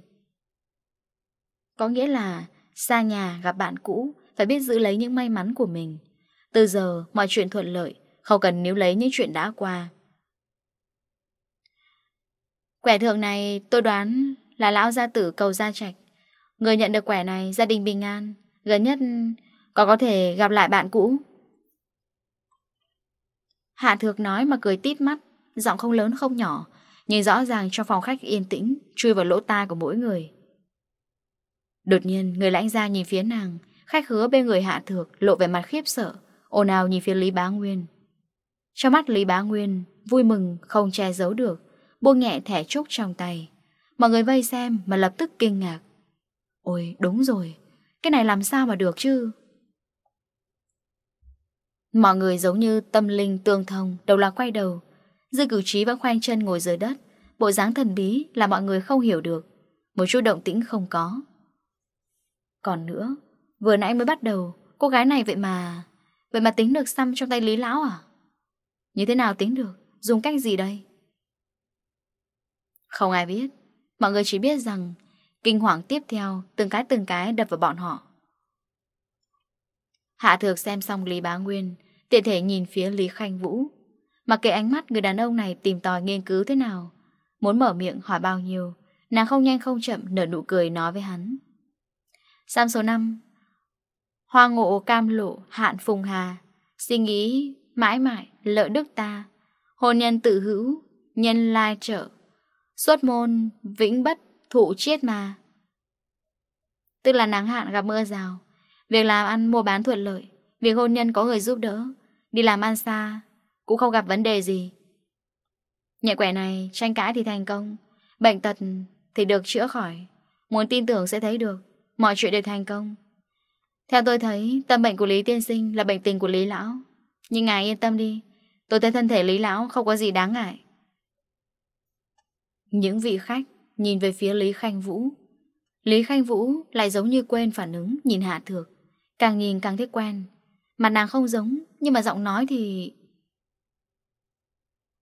Có nghĩa là xa nhà gặp bạn cũ phải biết giữ lấy những may mắn của mình. Từ giờ mọi chuyện thuận lợi, không cần níu lấy những chuyện đã qua. Quẻ thượng này tôi đoán là lão gia tử cầu gia trạch. Người nhận được quẻ này gia đình bình an, gần nhất còn có thể gặp lại bạn cũ. Hạ thược nói mà cười tít mắt, Giọng không lớn không nhỏ nhìn rõ ràng trong phòng khách yên tĩnh, Chui vào lỗ tai của mỗi người. Đột nhiên, người lãnh gia nhìn phía nàng, Khách hứa bên người hạ thược Lộ về mặt khiếp sợ ôn ào nhìn phía Lý Bá Nguyên. Trong mắt Lý Bá Nguyên, Vui mừng không che giấu được, Buông nhẹ thẻ trúc trong tay. Mọi người vây xem mà lập tức kinh ngạc. Ôi, đúng rồi, Cái này làm sao mà được chứ? Mọi người giống như tâm linh tương thông Đầu là quay đầu. Dư cửu trí vẫn khoanh chân ngồi dưới đất. Bộ dáng thần bí là mọi người không hiểu được. Một chút động tĩnh không có. Còn nữa, Vừa nãy mới bắt đầu. Cô gái này vậy mà Vậy mà tính được xăm trong tay Lý Lão à? Như thế nào tính được? Dùng cách gì đây? Không ai biết. Mọi người chỉ biết rằng, Kinh hoàng tiếp theo Từng cái từng cái đập vào bọn họ. Hạ thược xem xong Lý Bá Nguyên, Tiện thể nhìn phía Lý Khanh Vũ. Mặc kệ ánh mắt người đàn ông này tìm tòi nghiên cứu thế nào, Muốn mở miệng hỏi bao nhiêu, Nàng không nhanh không chậm nở nụ cười nói với hắn. Sam số 5 Hoa ngộ cam lộ, hạn phùng hà, Suy nghĩ mãi mãi, lợi đức ta, Hôn nhân tự hữu, Nhân lai trợ, Xuất môn, vĩnh bất, thụ chiết mà Tức là nắng hạn gặp mưa rào Việc làm ăn mua bán thuận lợi, Việc hôn nhân có người giúp đỡ, Đi làm ăn xa, Cũng không gặp vấn đề gì. Nhạy quẻ này tranh cãi thì thành công, Bệnh tật thì được chữa khỏi. Muốn tin tưởng sẽ thấy được, Mọi chuyện đều thành công. Theo tôi thấy, tâm bệnh của Lý Tiên Sinh Là bệnh tình của Lý Lão. Nhưng ngài yên tâm đi, Tôi thấy thân thể Lý Lão không có gì đáng ngại. Những vị khách Nhìn về phía Lý Khanh Vũ. Lý Khanh Vũ lại giống như quên phản ứng, Nhìn Hạ Thược. Càng nhìn càng thấy quen. Mặt nàng không giống, Nhưng mà giọng nói thì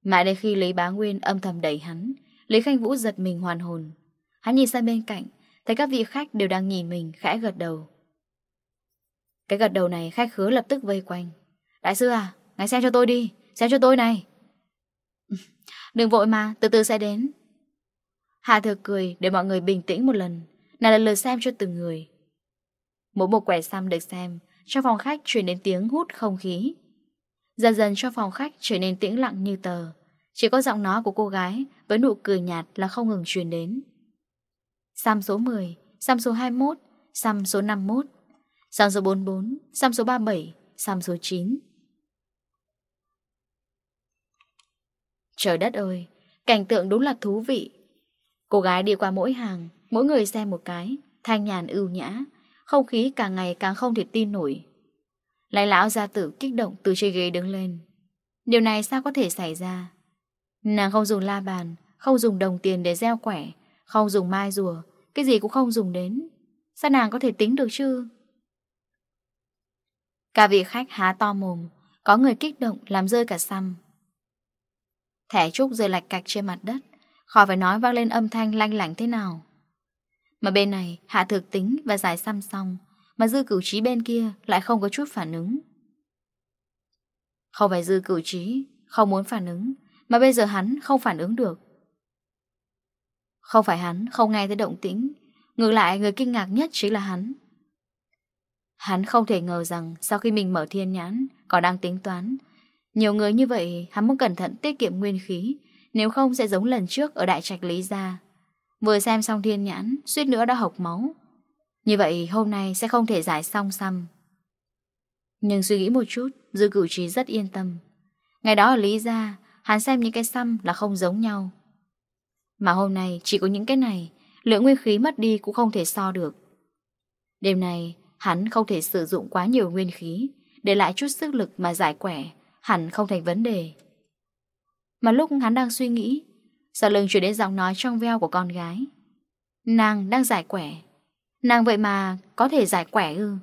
Mãi đến khi Lý Bá Nguyên âm thầm đẩy hắn, Lý Khanh Vũ giật mình hoàn hồn. Hắn nhìn sang bên cạnh, Thấy các vị khách đều đang nhìn mình, khẽ gật đầu. Cái gật đầu này khách khứa lập tức vây quanh. Đại sư à Ngài xem cho tôi đi, Xem cho tôi này. (laughs) Đừng vội mà, từ từ sẽ đến. Hạ thừa cười để mọi người bình tĩnh một lần. Nàng lần lượt xem cho từng người. Mỗi một quẻ xăm được xem Cho phòng khách chuyển đến tiếng hút không khí. Dần dần cho phòng khách trở nên tĩnh lặng như tờ. Chỉ có giọng nói của cô gái Với nụ cười nhạt là không ngừng truyền đến. Xăm số 10 Xăm số 21 Xăm số 51 Xăm số 44 Xăm số 37 Xăm số 9 Trời đất ơi, Cảnh tượng đúng là thú vị. Cô gái đi qua mỗi hàng, Mỗi người xem một cái, Thanh nhàn ưu nhã không khí càng ngày càng không thể tin nổi. Lại lão gia tử kích động từ trên ghế đứng lên. Điều này sao có thể xảy ra? Nàng không dùng la bàn, Không dùng đồng tiền để gieo quẻ, Không dùng mai rùa, Cái gì cũng không dùng đến. Sao nàng có thể tính được chứ? Cả vị khách há to mồm, Có người kích động làm rơi cả xăm. Thẻ trúc rơi lạch cạch trên mặt đất, Khỏi phải nói vang lên âm thanh lanh lảnh thế nào. Mà bên này, hạ thực tính và giải xăm xong Mà dư cửu trí bên kia lại không có chút phản ứng. Không phải dư cửu trí, Không muốn phản ứng, Mà bây giờ hắn không phản ứng được. Không phải hắn không nghe thấy động tĩnh, Ngược lại người kinh ngạc nhất chính là hắn. Hắn không thể ngờ rằng Sau khi mình mở thiên nhãn, Còn đang tính toán, Nhiều người như vậy hắn muốn cẩn thận tiết kiệm nguyên khí, Nếu không sẽ giống lần trước ở đại trạch Lý Gia Vừa xem xong thiên nhãn, Suýt nữa đã hộc máu. Như vậy hôm nay sẽ không thể giải xong xăm Nhưng suy nghĩ một chút, Dư cửu trí rất yên tâm. Ngày đó ở Lý Gia, Hắn xem những cái xăm là không giống nhau. Mà hôm nay chỉ có những cái này, Lượng nguyên khí mất đi cũng không thể so được. Đêm nay, Hắn không thể sử dụng quá nhiều nguyên khí, Để lại chút sức lực mà giải quẻ, Hẳn không thành vấn đề. Mà lúc hắn đang suy nghĩ sau lưng chuyển đến giọng nói trong veo của con gái. Nàng đang giải quẻ. Nàng vậy mà có thể giải quẻ ư?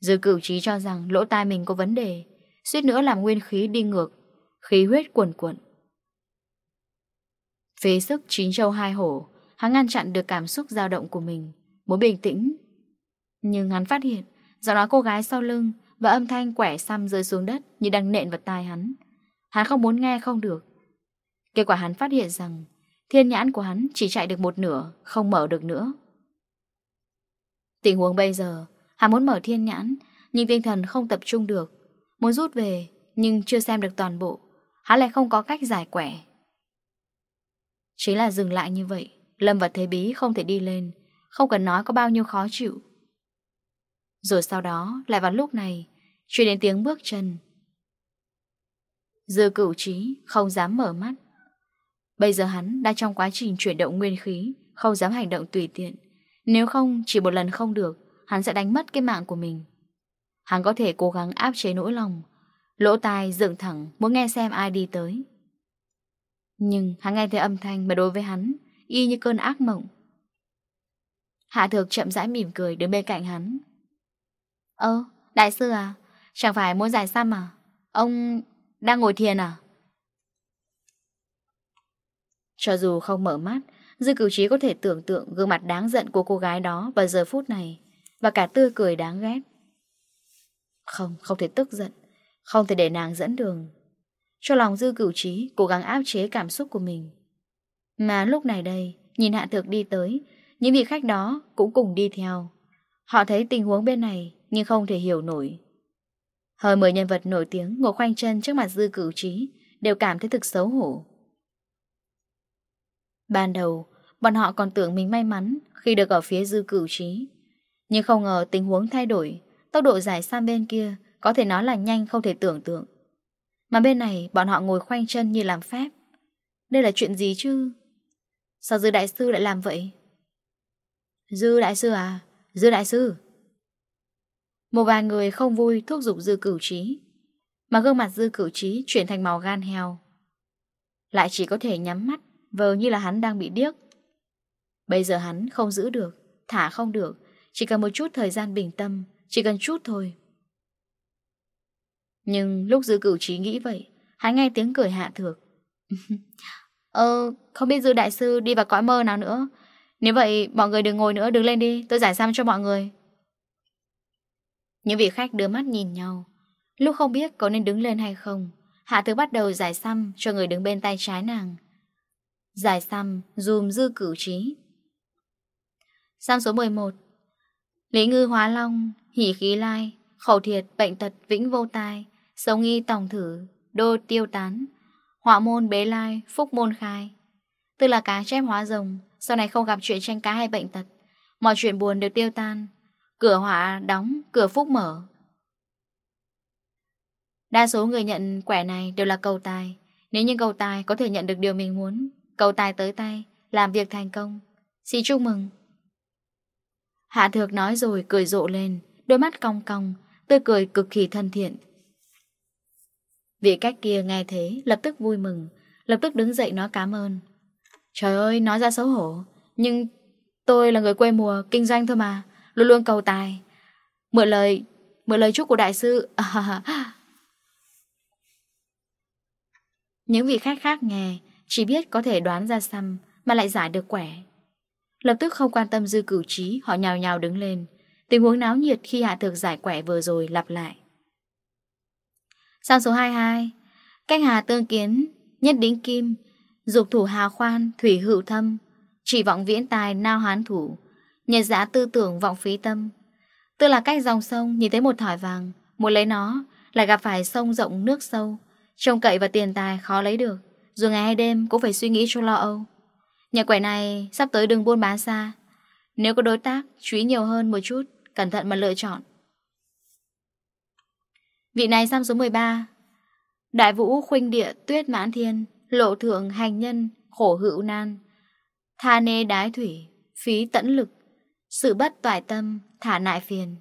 Dư cửu trí cho rằng lỗ tai mình có vấn đề, Suýt nữa làm nguyên khí đi ngược, Khí huyết cuồn cuộn. Phế sức chín châu hai hổ, Hắn ngăn chặn được cảm xúc dao động của mình, Muốn bình tĩnh. Nhưng hắn phát hiện, Giọng nói cô gái sau lưng Và âm thanh quẻ xăm rơi xuống đất Như đang nện vào tai hắn. Hắn không muốn nghe không được. Kết quả hắn phát hiện rằng thiên nhãn của hắn chỉ chạy được một nửa, không mở được nữa. Tình huống bây giờ, hắn muốn mở thiên nhãn, nhưng tinh thần không tập trung được. Muốn rút về, nhưng chưa xem được toàn bộ. Hắn lại không có cách giải quẻ. Chính là dừng lại như vậy, Lâm vật thế bí không thể đi lên, không cần nói có bao nhiêu khó chịu. Rồi sau đó, lại vào lúc này, truyền đến tiếng bước chân. Dư cửu trí không dám mở mắt. Bây giờ hắn đang trong quá trình chuyển động nguyên khí, không dám hành động tùy tiện. Nếu không, chỉ một lần không được, hắn sẽ đánh mất cái mạng của mình. Hắn có thể cố gắng áp chế nỗi lòng, lỗ tai dựng thẳng muốn nghe xem ai đi tới. Nhưng hắn nghe thấy âm thanh mà đối với hắn, y như cơn ác mộng. Hạ thược chậm rãi mỉm cười đứng bên cạnh hắn. Ơ, đại sư à, chẳng phải muốn giải xăm à? Ông đang ngồi thiền à? Cho dù không mở mắt, Dư cửu trí có thể tưởng tượng gương mặt đáng giận của cô gái đó vào giờ phút này và cả tươi cười đáng ghét. Không, không thể tức giận, không thể để nàng dẫn đường. Cho lòng dư cửu trí cố gắng áp chế cảm xúc của mình. Mà lúc này đây, nhìn hạ thược đi tới, những vị khách đó cũng cùng đi theo. Họ thấy tình huống bên này nhưng không thể hiểu nổi. Hơn 10 nhân vật nổi tiếng ngồi khoanh chân trước mặt dư cửu trí đều cảm thấy thực xấu hổ. Ban đầu, bọn họ còn tưởng mình may mắn khi được ở phía dư cửu trí. Nhưng không ngờ tình huống thay đổi, tốc độ giải sang bên kia có thể nói là nhanh không thể tưởng tượng. Mà bên này bọn họ ngồi khoanh chân như làm phép. Đây là chuyện gì chứ? Sao dư đại sư lại làm vậy? Dư đại sư à? Dư đại sư! Một vài người không vui thúc giục dư cửu trí. Mà gương mặt dư cửu trí chuyển thành màu gan heo. Lại chỉ có thể nhắm mắt vờ như là hắn đang bị điếc. Bây giờ hắn không giữ được, thả không được, chỉ cần một chút thời gian bình tâm, chỉ cần chút thôi. Nhưng lúc dư cửu trí nghĩ vậy, hắn nghe tiếng cười hạ thược. (laughs) ờ, không biết dư đại sư đi vào cõi mơ nào nữa. Nếu vậy, mọi người đừng ngồi nữa, đứng lên đi, tôi giải xăm cho mọi người. Những vị khách đưa mắt nhìn nhau. Lúc không biết có nên đứng lên hay không, hạ thược bắt đầu giải xăm cho người đứng bên tay trái nàng. Giải xăm dùm dư cử trí. Xăm số 11 Lý ngư hóa long, Hỷ khí lai, Khẩu thiệt, bệnh tật, vĩnh vô tai Sống y tổng thử, Đô tiêu tán, Họa môn bế lai, Phúc môn khai. Tức là cá chép hóa rồng, Sau này không gặp chuyện tranh cá hay bệnh tật. Mọi chuyện buồn được tiêu tan. Cửa họa đóng, Cửa phúc mở. Đa số người nhận quẻ này đều là cầu tài. Nếu như cầu tài có thể nhận được điều mình muốn Cầu tài tới tay, Làm việc thành công. Xin chúc mừng. Hạ thược nói rồi cười rộ lên, Đôi mắt cong cong, Tươi cười cực kỳ thân thiện. Vị cách kia nghe thế, Lập tức vui mừng, Lập tức đứng dậy nói cảm ơn. Trời ơi, nói ra xấu hổ, Nhưng tôi là người quê mùa, Kinh doanh thôi mà, Luôn luôn cầu tài. Mượn lời Mượn lời chúc của đại sư. (laughs) Những vị khách khác nghe chỉ biết có thể đoán ra xăm, Mà lại giải được quẻ. Lập tức không quan tâm dư cửu trí, Họ nhào nhào đứng lên. Tình huống náo nhiệt khi hạ thực giải quẻ vừa rồi lặp lại. Sang số 22 Cách hà tương kiến, Nhất đính kim, Dục thủ hà khoan, Thủy hữu thâm, Chỉ vọng viễn tài, nao hán thủ, Nhật giá tư tưởng, vọng phí tâm. Tức là cách dòng sông, nhìn thấy một thỏi vàng, Muốn lấy nó Lại gặp phải sông rộng nước sâu. Trông cậy và tiền tài khó lấy được dù ngày hay đêm cũng phải suy nghĩ cho lo âu. Nhà quẻ này sắp tới đừng buôn bán xa. Nếu có đối tác Chú ý nhiều hơn một chút, Cẩn thận mà lựa chọn. Vị này xăm số 13 Đại vũ khuynh địa tuyết mãn thiên, Lộ thượng hành nhân khổ hữu nan. Tha nê đái thủy, Phí tẫn lực, Sự bất toại tâm, thả nại phiền.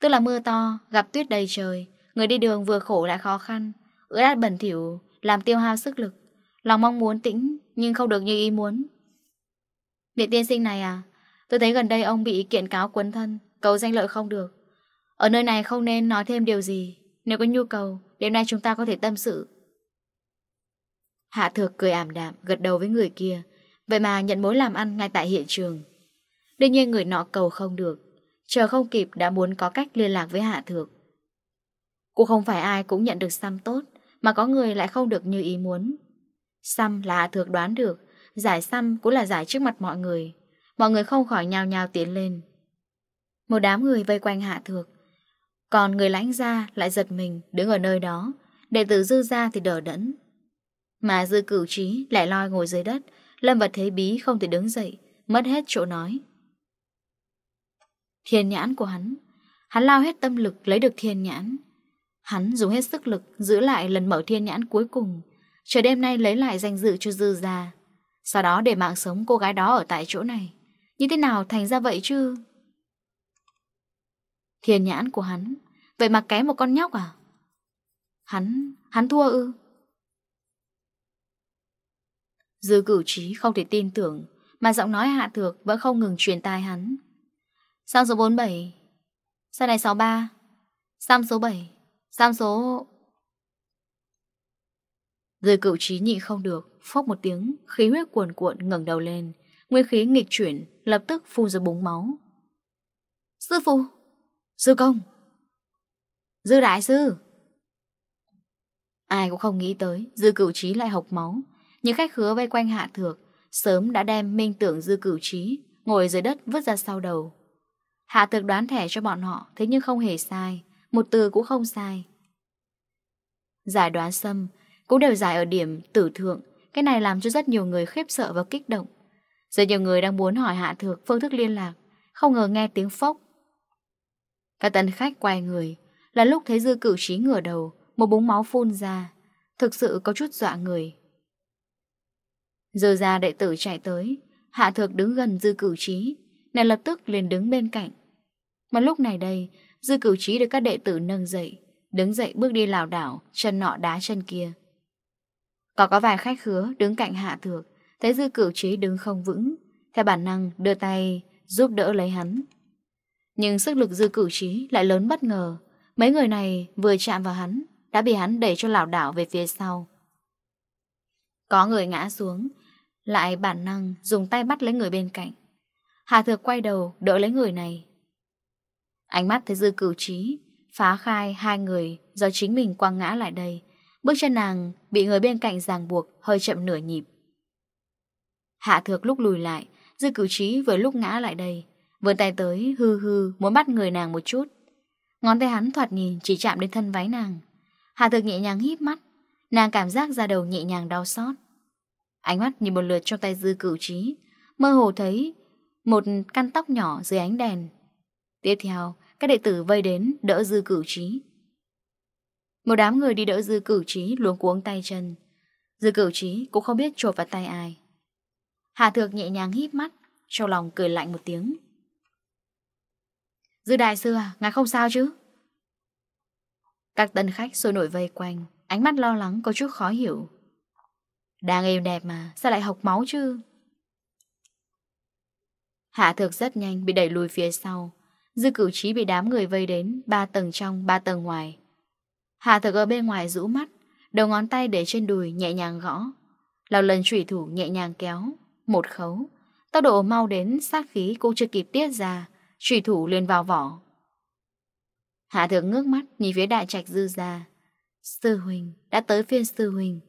Tức là mưa to, gặp tuyết đầy trời, Người đi đường vừa khổ lại khó khăn Ứa đát bẩn thỉu, làm tiêu hao sức lực. Lòng mong muốn tĩnh, nhưng không được như ý muốn. Điện tiên sinh này à Tôi thấy gần đây ông bị kiện cáo quấn thân, Cầu danh lợi không được. Ở nơi này không nên nói thêm điều gì, Nếu có nhu cầu, Đêm nay chúng ta có thể tâm sự. Hạ thược cười ảm đạm, Gật đầu với người kia. Vậy mà nhận mối làm ăn ngay tại hiện trường. Đương nhiên người nọ cầu không được, Chờ không kịp đã muốn có cách liên lạc với Hạ Thược. Cũng không phải ai cũng nhận được xăm tốt, Mà có người lại không được như ý muốn. Xăm là hạ thược đoán được, Giải xăm cũng là giải trước mặt mọi người. Mọi người không khỏi nhào nhào tiến lên. Một đám người vây quanh hạ thược. Còn người lãnh ra lại giật mình, Đứng ở nơi đó. Đệ tử dư ra thì đỡ đẫn. Mà dư cửu trí lại loi ngồi dưới đất. Lâm vật thế bí không thể đứng dậy, Mất hết chỗ nói. Thiên nhãn của hắn. Hắn lao hết tâm lực, lấy được thiên nhãn. Hắn dùng hết sức lực, giữ lại lần mở thiên nhãn cuối cùng. Chờ đêm nay lấy lại danh dự cho dư ra Sau đó để mạng sống cô gái đó ở tại chỗ này. Như thế nào thành ra vậy chứ? Thiền nhãn của hắn. Vậy mà kém một con nhóc à? Hắn, hắn thua ư? Dư cử trí không thể tin tưởng Mà giọng nói hạ thược vẫn không ngừng truyền tai hắn. Sao số 47 Sao này 63 sao số 7 sao số rồi cựu trí nhị không được, phốc một tiếng, khí huyết cuồn cuộn ngẩng đầu lên, nguyên khí nghịch chuyển, lập tức phun ra búng máu. Sư phụ! Sư công! Dư đại sư! Ai cũng không nghĩ tới, dư cửu trí lại học máu. Những khách khứa vây quanh hạ thược, sớm đã đem minh tưởng dư cửu trí, ngồi dưới đất vứt ra sau đầu. Hạ thược đoán thẻ cho bọn họ, thế nhưng không hề sai, một từ cũng không sai. Giải đoán xâm, cũng đều giải ở điểm tử thượng. Cái này làm cho rất nhiều người khiếp sợ và kích động. Rất nhiều người đang muốn hỏi Hạ Thược phương thức liên lạc, không ngờ nghe tiếng phốc. Các tân khách quay người, là lúc thấy dư cử trí ngửa đầu, một búng máu phun ra, thực sự có chút dọa người. Giờ ra đệ tử chạy tới, Hạ Thược đứng gần dư cử trí, nàng lập tức liền đứng bên cạnh. Mà lúc này đây, dư cử trí được các đệ tử nâng dậy, đứng dậy bước đi lào đảo, chân nọ đá chân kia. Còn có vài khách khứa đứng cạnh hạ thược, Thấy dư cửu trí đứng không vững, Theo bản năng đưa tay giúp đỡ lấy hắn. Nhưng sức lực dư cửu trí lại lớn bất ngờ, Mấy người này vừa chạm vào hắn, Đã bị hắn đẩy cho lảo đảo về phía sau. Có người ngã xuống, Lại bản năng dùng tay bắt lấy người bên cạnh. Hạ Thược quay đầu đỡ lấy người này. Ánh mắt thấy dư cửu trí Phá khai hai người Do chính mình quăng ngã lại đây Bước chân nàng bị người bên cạnh ràng buộc hơi chậm nửa nhịp. Hạ thược lúc lùi lại, dư cửu trí vừa lúc ngã lại đây, vươn tay tới hư hư muốn bắt người nàng một chút. Ngón tay hắn thoạt nhìn chỉ chạm đến thân váy nàng. Hạ thược nhẹ nhàng hít mắt, nàng cảm giác ra đầu nhẹ nhàng đau xót. Ánh mắt nhìn một lượt trong tay dư cửu trí, mơ hồ thấy một căn tóc nhỏ dưới ánh đèn. Tiếp theo, các đệ tử vây đến đỡ dư cửu trí. Một đám người đi đỡ dư cử trí luống cuống tay chân. Dư cử trí cũng không biết trột vào tay ai. Hà Thược nhẹ nhàng hít mắt, trong lòng cười lạnh một tiếng. Dư đại sư à, ngài không sao chứ? Các tân khách sôi nổi vây quanh, ánh mắt lo lắng có chút khó hiểu. Đang yêu đẹp mà, sao lại học máu chứ? Hạ thược rất nhanh bị đẩy lùi phía sau. Dư cửu trí bị đám người vây đến, ba tầng trong, ba tầng ngoài. Hạ thực ở bên ngoài rũ mắt, Đầu ngón tay để trên đùi nhẹ nhàng gõ. Lão lần trủy thủ nhẹ nhàng kéo, Một khấu. Tốc độ mau đến, sát khí cô chưa kịp tiết ra. Trủy thủ liền vào vỏ. Hạ thượng ngước mắt Nhìn phía đại trạch dư ra. Sư huynh đã tới phiên sư huynh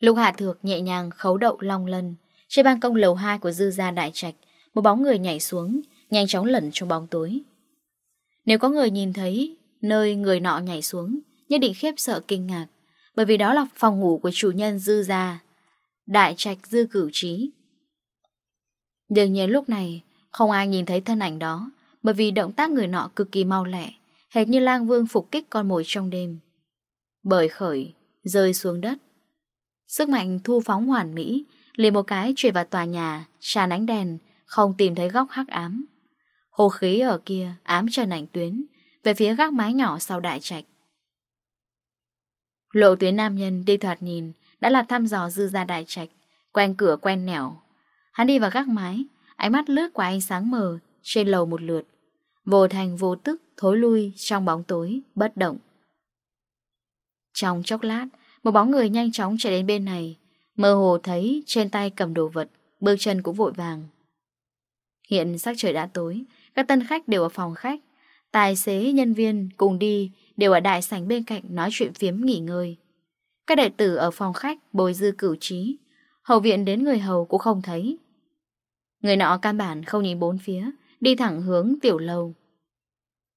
Lúc hạ thược nhẹ nhàng khấu đậu long lần Trên ban công lầu 2 của dư gia đại trạch, Một bóng người nhảy xuống, Nhanh chóng lẩn trong bóng tối. Nếu có người nhìn thấy nơi người nọ nhảy xuống, nhất định khiếp sợ kinh ngạc, bởi vì đó là phòng ngủ của chủ nhân dư gia, đại trạch dư cửu trí. Đương nhiên lúc này, không ai nhìn thấy thân ảnh đó, bởi vì động tác người nọ cực kỳ mau lẹ, hệt như lang vương phục kích con mồi trong đêm. Bởi khởi, rơi xuống đất. Sức mạnh thu phóng hoàn mỹ, liền một cái chuyển vào tòa nhà, tràn ánh đèn, không tìm thấy góc hắc ám. Hồ khí ở kia ám trần ảnh tuyến, Về phía gác mái nhỏ sau đại trạch. Lộ tuyến nam nhân đi thoạt nhìn Đã là thăm dò dư ra đại trạch, quen cửa quen nẻo. Hắn đi vào gác mái, Ánh mắt lướt qua ánh sáng mờ Trên lầu một lượt. Vô thành vô tức thối lui trong bóng tối, Bất động. Trong chốc lát, Một bóng người nhanh chóng chạy đến bên này, Mơ hồ thấy trên tay cầm đồ vật, Bước chân cũng vội vàng. Hiện sắc trời đã tối các tân khách đều ở phòng khách. Tài xế, nhân viên cùng đi Đều ở đại sảnh bên cạnh nói chuyện phiếm nghỉ ngơi. Các đệ tử ở phòng khách Bồi dư cửu trí. Hầu viện đến người hầu cũng không thấy. Người nọ căn bản không nhìn bốn phía Đi thẳng hướng tiểu lầu.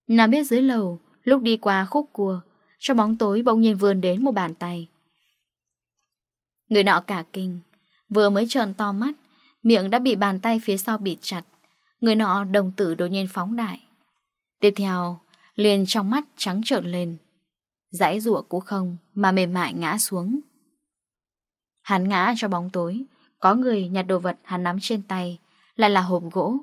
Nào biết dưới lầu Lúc đi qua khúc cua Trong bóng tối bỗng nhiên vươn đến một bàn tay. Người nọ cả kinh Vừa mới trợn to mắt Miệng đã bị bàn tay phía sau bịt chặt. Người nọ đồng tử đột nhiên phóng đại. Tiếp theo, Liền trong mắt trắng trợn lên. Giải rụa cũng không Mà mềm mại ngã xuống. Hắn ngã cho bóng tối. Có người nhặt đồ vật hắn nắm trên tay, Lại là hộp gỗ.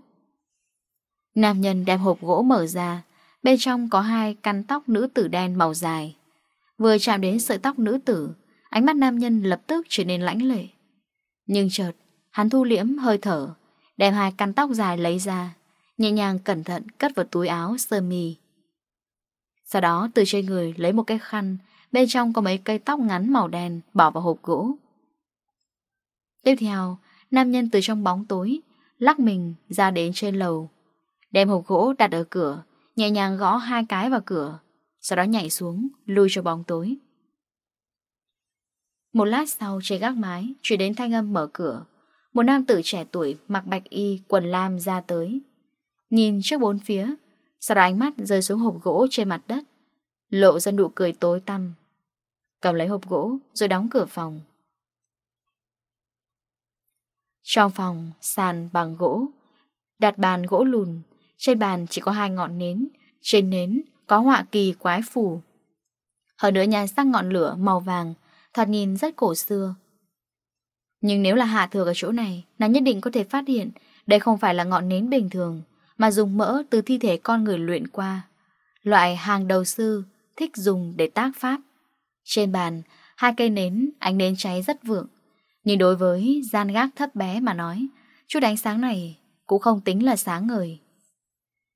Nam nhân đem hộp gỗ mở ra. Bên trong có hai căn tóc nữ tử đen màu dài. Vừa chạm đến sợi tóc nữ tử, Ánh mắt nam nhân lập tức trở nên lãnh lệ. Nhưng chợt, Hắn thu liễm hơi thở. Đem hai căn tóc dài lấy ra, Nhẹ nhàng cẩn thận cất vào túi áo sơ mi. Sau đó từ trên người lấy một cái khăn, Bên trong có mấy cây tóc ngắn màu đen Bỏ vào hộp gỗ. Tiếp theo, Nam nhân từ trong bóng tối Lắc mình ra đến trên lầu, Đem hộp gỗ đặt ở cửa, Nhẹ nhàng gõ hai cái vào cửa, Sau đó nhảy xuống, Lui cho bóng tối. Một lát sau, trên gác mái, Chuyển đến thanh âm mở cửa. Một nam tử trẻ tuổi mặc bạch y, quần lam ra tới. Nhìn trước bốn phía, Sau đó ánh mắt rơi xuống hộp gỗ trên mặt đất, Lộ ra nụ cười tối tăm. Cầm lấy hộp gỗ rồi đóng cửa phòng. Trong phòng, sàn bằng gỗ, Đặt bàn gỗ lùn. Trên bàn chỉ có hai ngọn nến, Trên nến có họa kỳ quái phủ Hơn nữa nhà sắc ngọn lửa màu vàng, Thoạt nhìn rất cổ xưa. Nhưng nếu là Hạ Thược ở chỗ này, nàng nhất định có thể phát hiện đây không phải là ngọn nến bình thường, mà dùng mỡ từ thi thể con người luyện qua. Loại hàng đầu sư thích dùng để tác pháp. Trên bàn, hai cây nến, ánh nến cháy rất vượng. Nhưng đối với gian gác thấp bé mà nói, chút ánh sáng này cũng không tính là sáng ngời.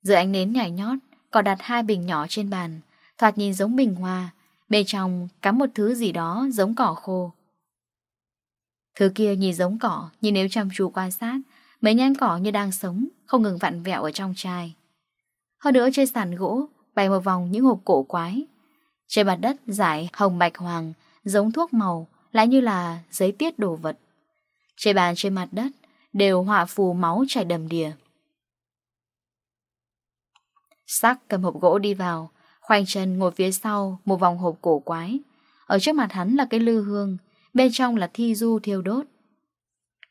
Giữa ánh nến nhảy nhót, còn đặt hai bình nhỏ trên bàn, thoạt nhìn giống bình hoa, bên trong cắm một thứ gì đó giống cỏ khô. Thứ kia nhìn giống cỏ, nhưng nếu chăm chú quan sát, mấy nhánh cỏ như đang sống, không ngừng vặn vẹo ở trong chai. Hơn nữa trên sàn gỗ, bày một vòng những hộp cổ quái. Trên mặt đất dải hồng bạch hoàng, giống thuốc màu, lại như là giấy tiết đồ vật. Trên bàn trên mặt đất, đều họa phù máu chảy đầm đìa. Sắc cầm hộp gỗ đi vào, khoanh chân ngồi phía sau một vòng hộp cổ quái. Ở trước mặt hắn là cái lư hương, Bên trong là thi du thiêu đốt.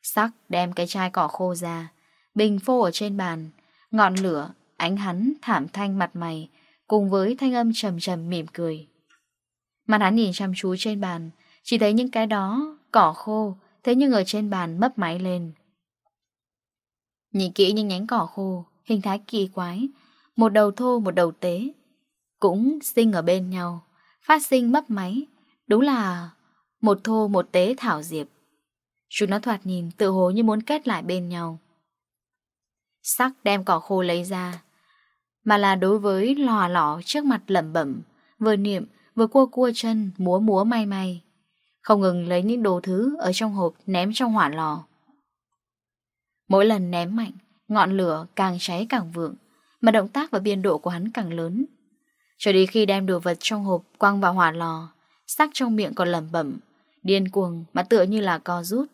Sắc đem cái chai cỏ khô ra. Bình phô ở trên bàn. Ngọn lửa, ánh hắn, thảm thanh mặt mày Cùng với thanh âm trầm trầm mỉm cười. Mặt hắn nhìn chăm chú trên bàn Chỉ thấy những cái đó Cỏ khô Thế nhưng ở trên bàn mấp máy lên. Nhìn kỹ những nhánh cỏ khô Hình thái kỳ quái Một đầu thô một đầu tế Cũng sinh ở bên nhau Phát sinh mấp máy Đúng là một thô một tế thảo diệp. Chúng nó thoạt nhìn tự hồ như muốn kết lại bên nhau. Sắc đem cỏ khô lấy ra, Mà là đối với lò lỏ trước mặt lẩm bẩm, Vừa niệm, vừa cua cua chân, múa múa may may. Không ngừng lấy những đồ thứ ở trong hộp ném trong hỏa lò. Mỗi lần ném mạnh, Ngọn lửa càng cháy càng vượng, Mà động tác và biên độ của hắn càng lớn. Cho đến khi đem đồ vật trong hộp quăng vào hỏa lò, Sắc trong miệng còn lẩm bẩm điên cuồng mà tựa như là co rút.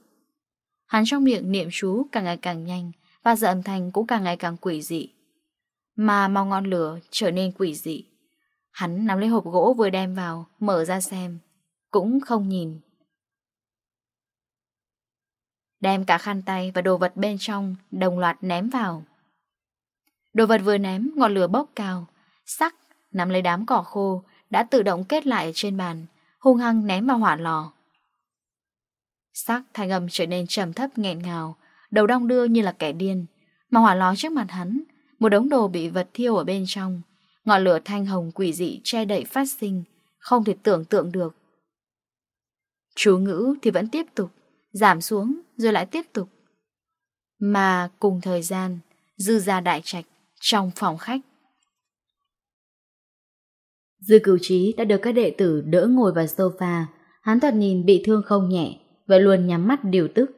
Hắn trong miệng niệm chú càng ngày càng nhanh và giờ âm thanh cũng càng ngày càng quỷ dị. Mà mau ngọn lửa trở nên quỷ dị. Hắn nắm lấy hộp gỗ vừa đem vào, mở ra xem, cũng không nhìn. Đem cả khăn tay và đồ vật bên trong đồng loạt ném vào. Đồ vật vừa ném, ngọn lửa bốc cao, sắc nắm lấy đám cỏ khô đã tự động kết lại trên bàn, hung hăng ném vào hỏa lò. Sắc thanh âm trở nên trầm thấp nghẹn ngào, Đầu đong đưa như là kẻ điên. Mà hỏa ló trước mặt hắn, Một đống đồ bị vật thiêu ở bên trong. Ngọn lửa thanh hồng quỷ dị che đậy phát sinh, Không thể tưởng tượng được. Chú ngữ thì vẫn tiếp tục, Giảm xuống rồi lại tiếp tục. Mà cùng thời gian, Dư ra đại trạch Trong phòng khách. Dư cửu trí đã được các đệ tử đỡ ngồi vào sofa. Hắn thoạt nhìn bị thương không nhẹ và luôn nhắm mắt điều tức.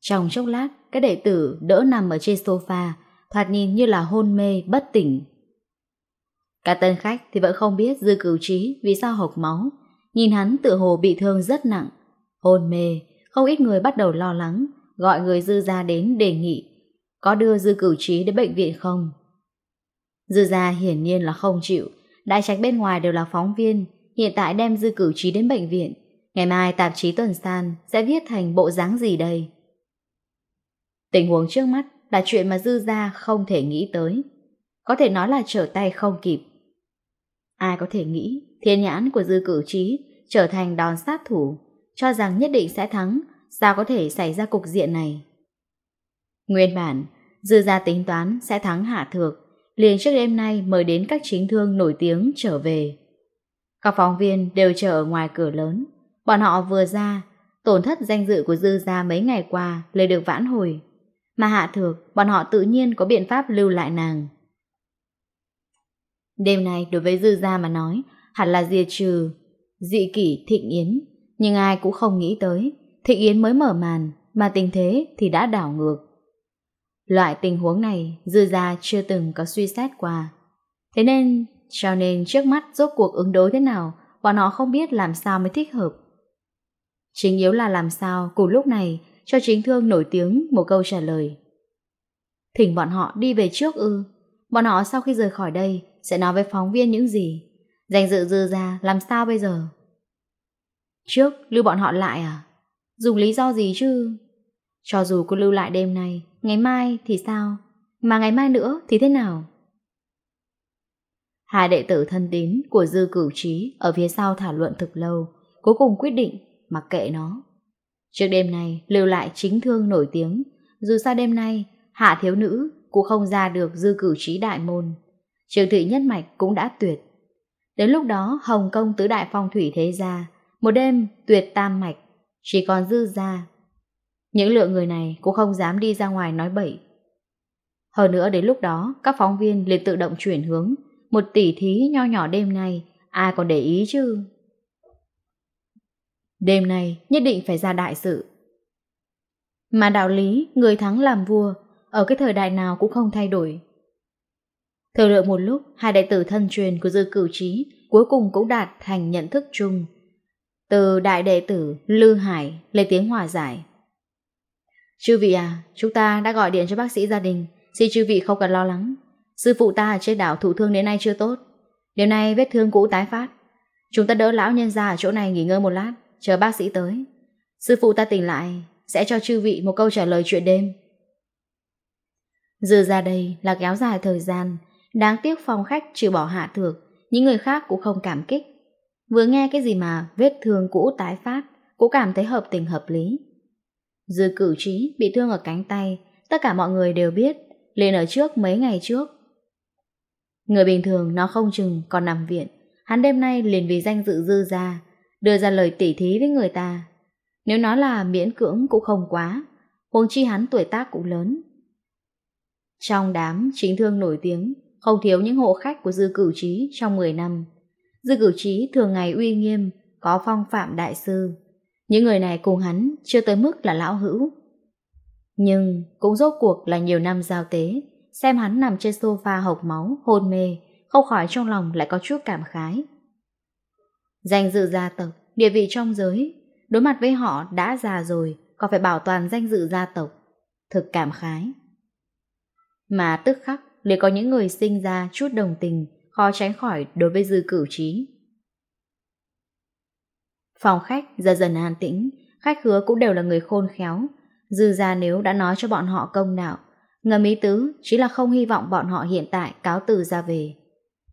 Trong chốc lát, các đệ tử đỡ nằm ở trên sofa, thoạt nhìn như là hôn mê, bất tỉnh. Cả tân khách thì vẫn không biết dư cửu trí vì sao hộc máu, nhìn hắn tự hồ bị thương rất nặng. Hôn mê, không ít người bắt đầu lo lắng, gọi người dư ra đến đề nghị. Có đưa dư cửu trí đến bệnh viện không? Dư gia hiển nhiên là không chịu, đại trạch bên ngoài đều là phóng viên, hiện tại đem dư cửu trí đến bệnh viện. Ngày mai tạp chí tuần san sẽ viết thành bộ dáng gì đây? Tình huống trước mắt là chuyện mà Dư Gia không thể nghĩ tới. Có thể nói là trở tay không kịp. Ai có thể nghĩ thiên nhãn của Dư cử trí trở thành đòn sát thủ, cho rằng nhất định sẽ thắng, sao có thể xảy ra cục diện này? Nguyên bản, Dư Gia tính toán sẽ thắng hạ thược, liền trước đêm nay mời đến các chính thương nổi tiếng trở về. Các phóng viên đều chờ ở ngoài cửa lớn, Bọn họ vừa ra, tổn thất danh dự của dư gia mấy ngày qua lấy được vãn hồi. Mà hạ thược, bọn họ tự nhiên có biện pháp lưu lại nàng. Đêm nay đối với dư gia mà nói, hẳn là diệt trừ, dị kỷ thịnh yến. Nhưng ai cũng không nghĩ tới, thịnh yến mới mở màn, mà tình thế thì đã đảo ngược. Loại tình huống này dư gia chưa từng có suy xét qua. Thế nên, cho nên trước mắt rốt cuộc ứng đối thế nào, bọn họ không biết làm sao mới thích hợp. Chính yếu là làm sao cùng lúc này cho chính thương nổi tiếng một câu trả lời. Thỉnh bọn họ đi về trước ư. Bọn họ sau khi rời khỏi đây sẽ nói với phóng viên những gì. Danh dự dư ra làm sao bây giờ? Trước lưu bọn họ lại à? Dùng lý do gì chứ? Cho dù cô lưu lại đêm nay, ngày mai thì sao? Mà ngày mai nữa thì thế nào? Hai đệ tử thân tín của dư cửu trí ở phía sau thảo luận thực lâu, cuối cùng quyết định mặc kệ nó. Trước đêm này, lưu lại chính thương nổi tiếng, dù sao đêm nay, hạ thiếu nữ cũng không ra được dư cử trí đại môn. Trường thị nhất mạch cũng đã tuyệt. Đến lúc đó, Hồng Kông tứ đại phong thủy thế gia, một đêm tuyệt tam mạch, chỉ còn dư ra. Những lượng người này cũng không dám đi ra ngoài nói bậy. Hơn nữa đến lúc đó, các phóng viên liền tự động chuyển hướng, một tỷ thí nho nhỏ đêm nay, ai còn để ý chứ? Đêm nay nhất định phải ra đại sự. Mà đạo lý người thắng làm vua ở cái thời đại nào cũng không thay đổi. Thờ đợi một lúc, hai đại tử thân truyền của dư cửu trí cuối cùng cũng đạt thành nhận thức chung. Từ đại đệ tử Lư Hải lấy tiếng hòa giải. Chư vị à, chúng ta đã gọi điện cho bác sĩ gia đình, xin chư vị không cần lo lắng. Sư phụ ta ở trên đảo thủ thương đến nay chưa tốt. Điều này vết thương cũ tái phát. Chúng ta đỡ lão nhân ra ở chỗ này nghỉ ngơi một lát, chờ bác sĩ tới. Sư phụ ta tỉnh lại, sẽ cho chư vị một câu trả lời chuyện đêm. Dư ra đây là kéo dài thời gian, đáng tiếc phòng khách trừ bỏ hạ thược, những người khác cũng không cảm kích. Vừa nghe cái gì mà vết thương cũ tái phát, cũng cảm thấy hợp tình hợp lý. Dư cử trí bị thương ở cánh tay, tất cả mọi người đều biết, liền ở trước mấy ngày trước. Người bình thường nó không chừng còn nằm viện, hắn đêm nay liền vì danh dự dư ra, đưa ra lời tỉ thí với người ta. Nếu nói là miễn cưỡng cũng không quá, huống chi hắn tuổi tác cũng lớn. Trong đám chính thương nổi tiếng, không thiếu những hộ khách của dư cửu trí trong 10 năm. Dư cửu trí thường ngày uy nghiêm, có phong phạm đại sư. Những người này cùng hắn chưa tới mức là lão hữu. Nhưng cũng rốt cuộc là nhiều năm giao tế, xem hắn nằm trên sofa hộc máu, hôn mê, không khỏi trong lòng lại có chút cảm khái. Danh dự gia tộc, địa vị trong giới, đối mặt với họ đã già rồi, còn phải bảo toàn danh dự gia tộc. Thực cảm khái. Mà tức khắc, để có những người sinh ra chút đồng tình, khó tránh khỏi đối với dư cử trí. Phòng khách dần dần an tĩnh, khách hứa cũng đều là người khôn khéo. Dư ra nếu đã nói cho bọn họ công đạo, ngầm ý tứ chỉ là không hy vọng bọn họ hiện tại cáo từ ra về.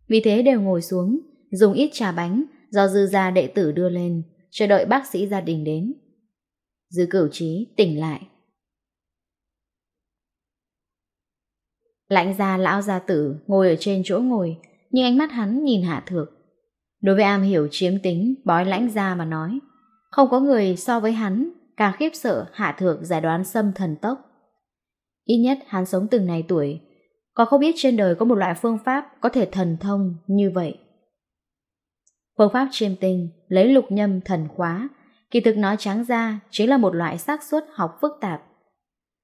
Vì thế đều ngồi xuống, dùng ít trà bánh, do dư gia đệ tử đưa lên, chờ đợi bác sĩ gia đình đến. Dư cửu trí tỉnh lại. Lãnh gia lão gia tử ngồi ở trên chỗ ngồi, nhưng ánh mắt hắn nhìn hạ thược. Đối với am hiểu chiếm tính, bói lãnh gia mà nói, không có người so với hắn, càng khiếp sợ hạ thược giải đoán xâm thần tốc. Ít nhất hắn sống từng này tuổi, còn không biết trên đời có một loại phương pháp có thể thần thông như vậy. Phương pháp chiêm tinh lấy lục nhâm thần khóa, kỳ thực nói trắng ra chính là một loại xác suất học phức tạp.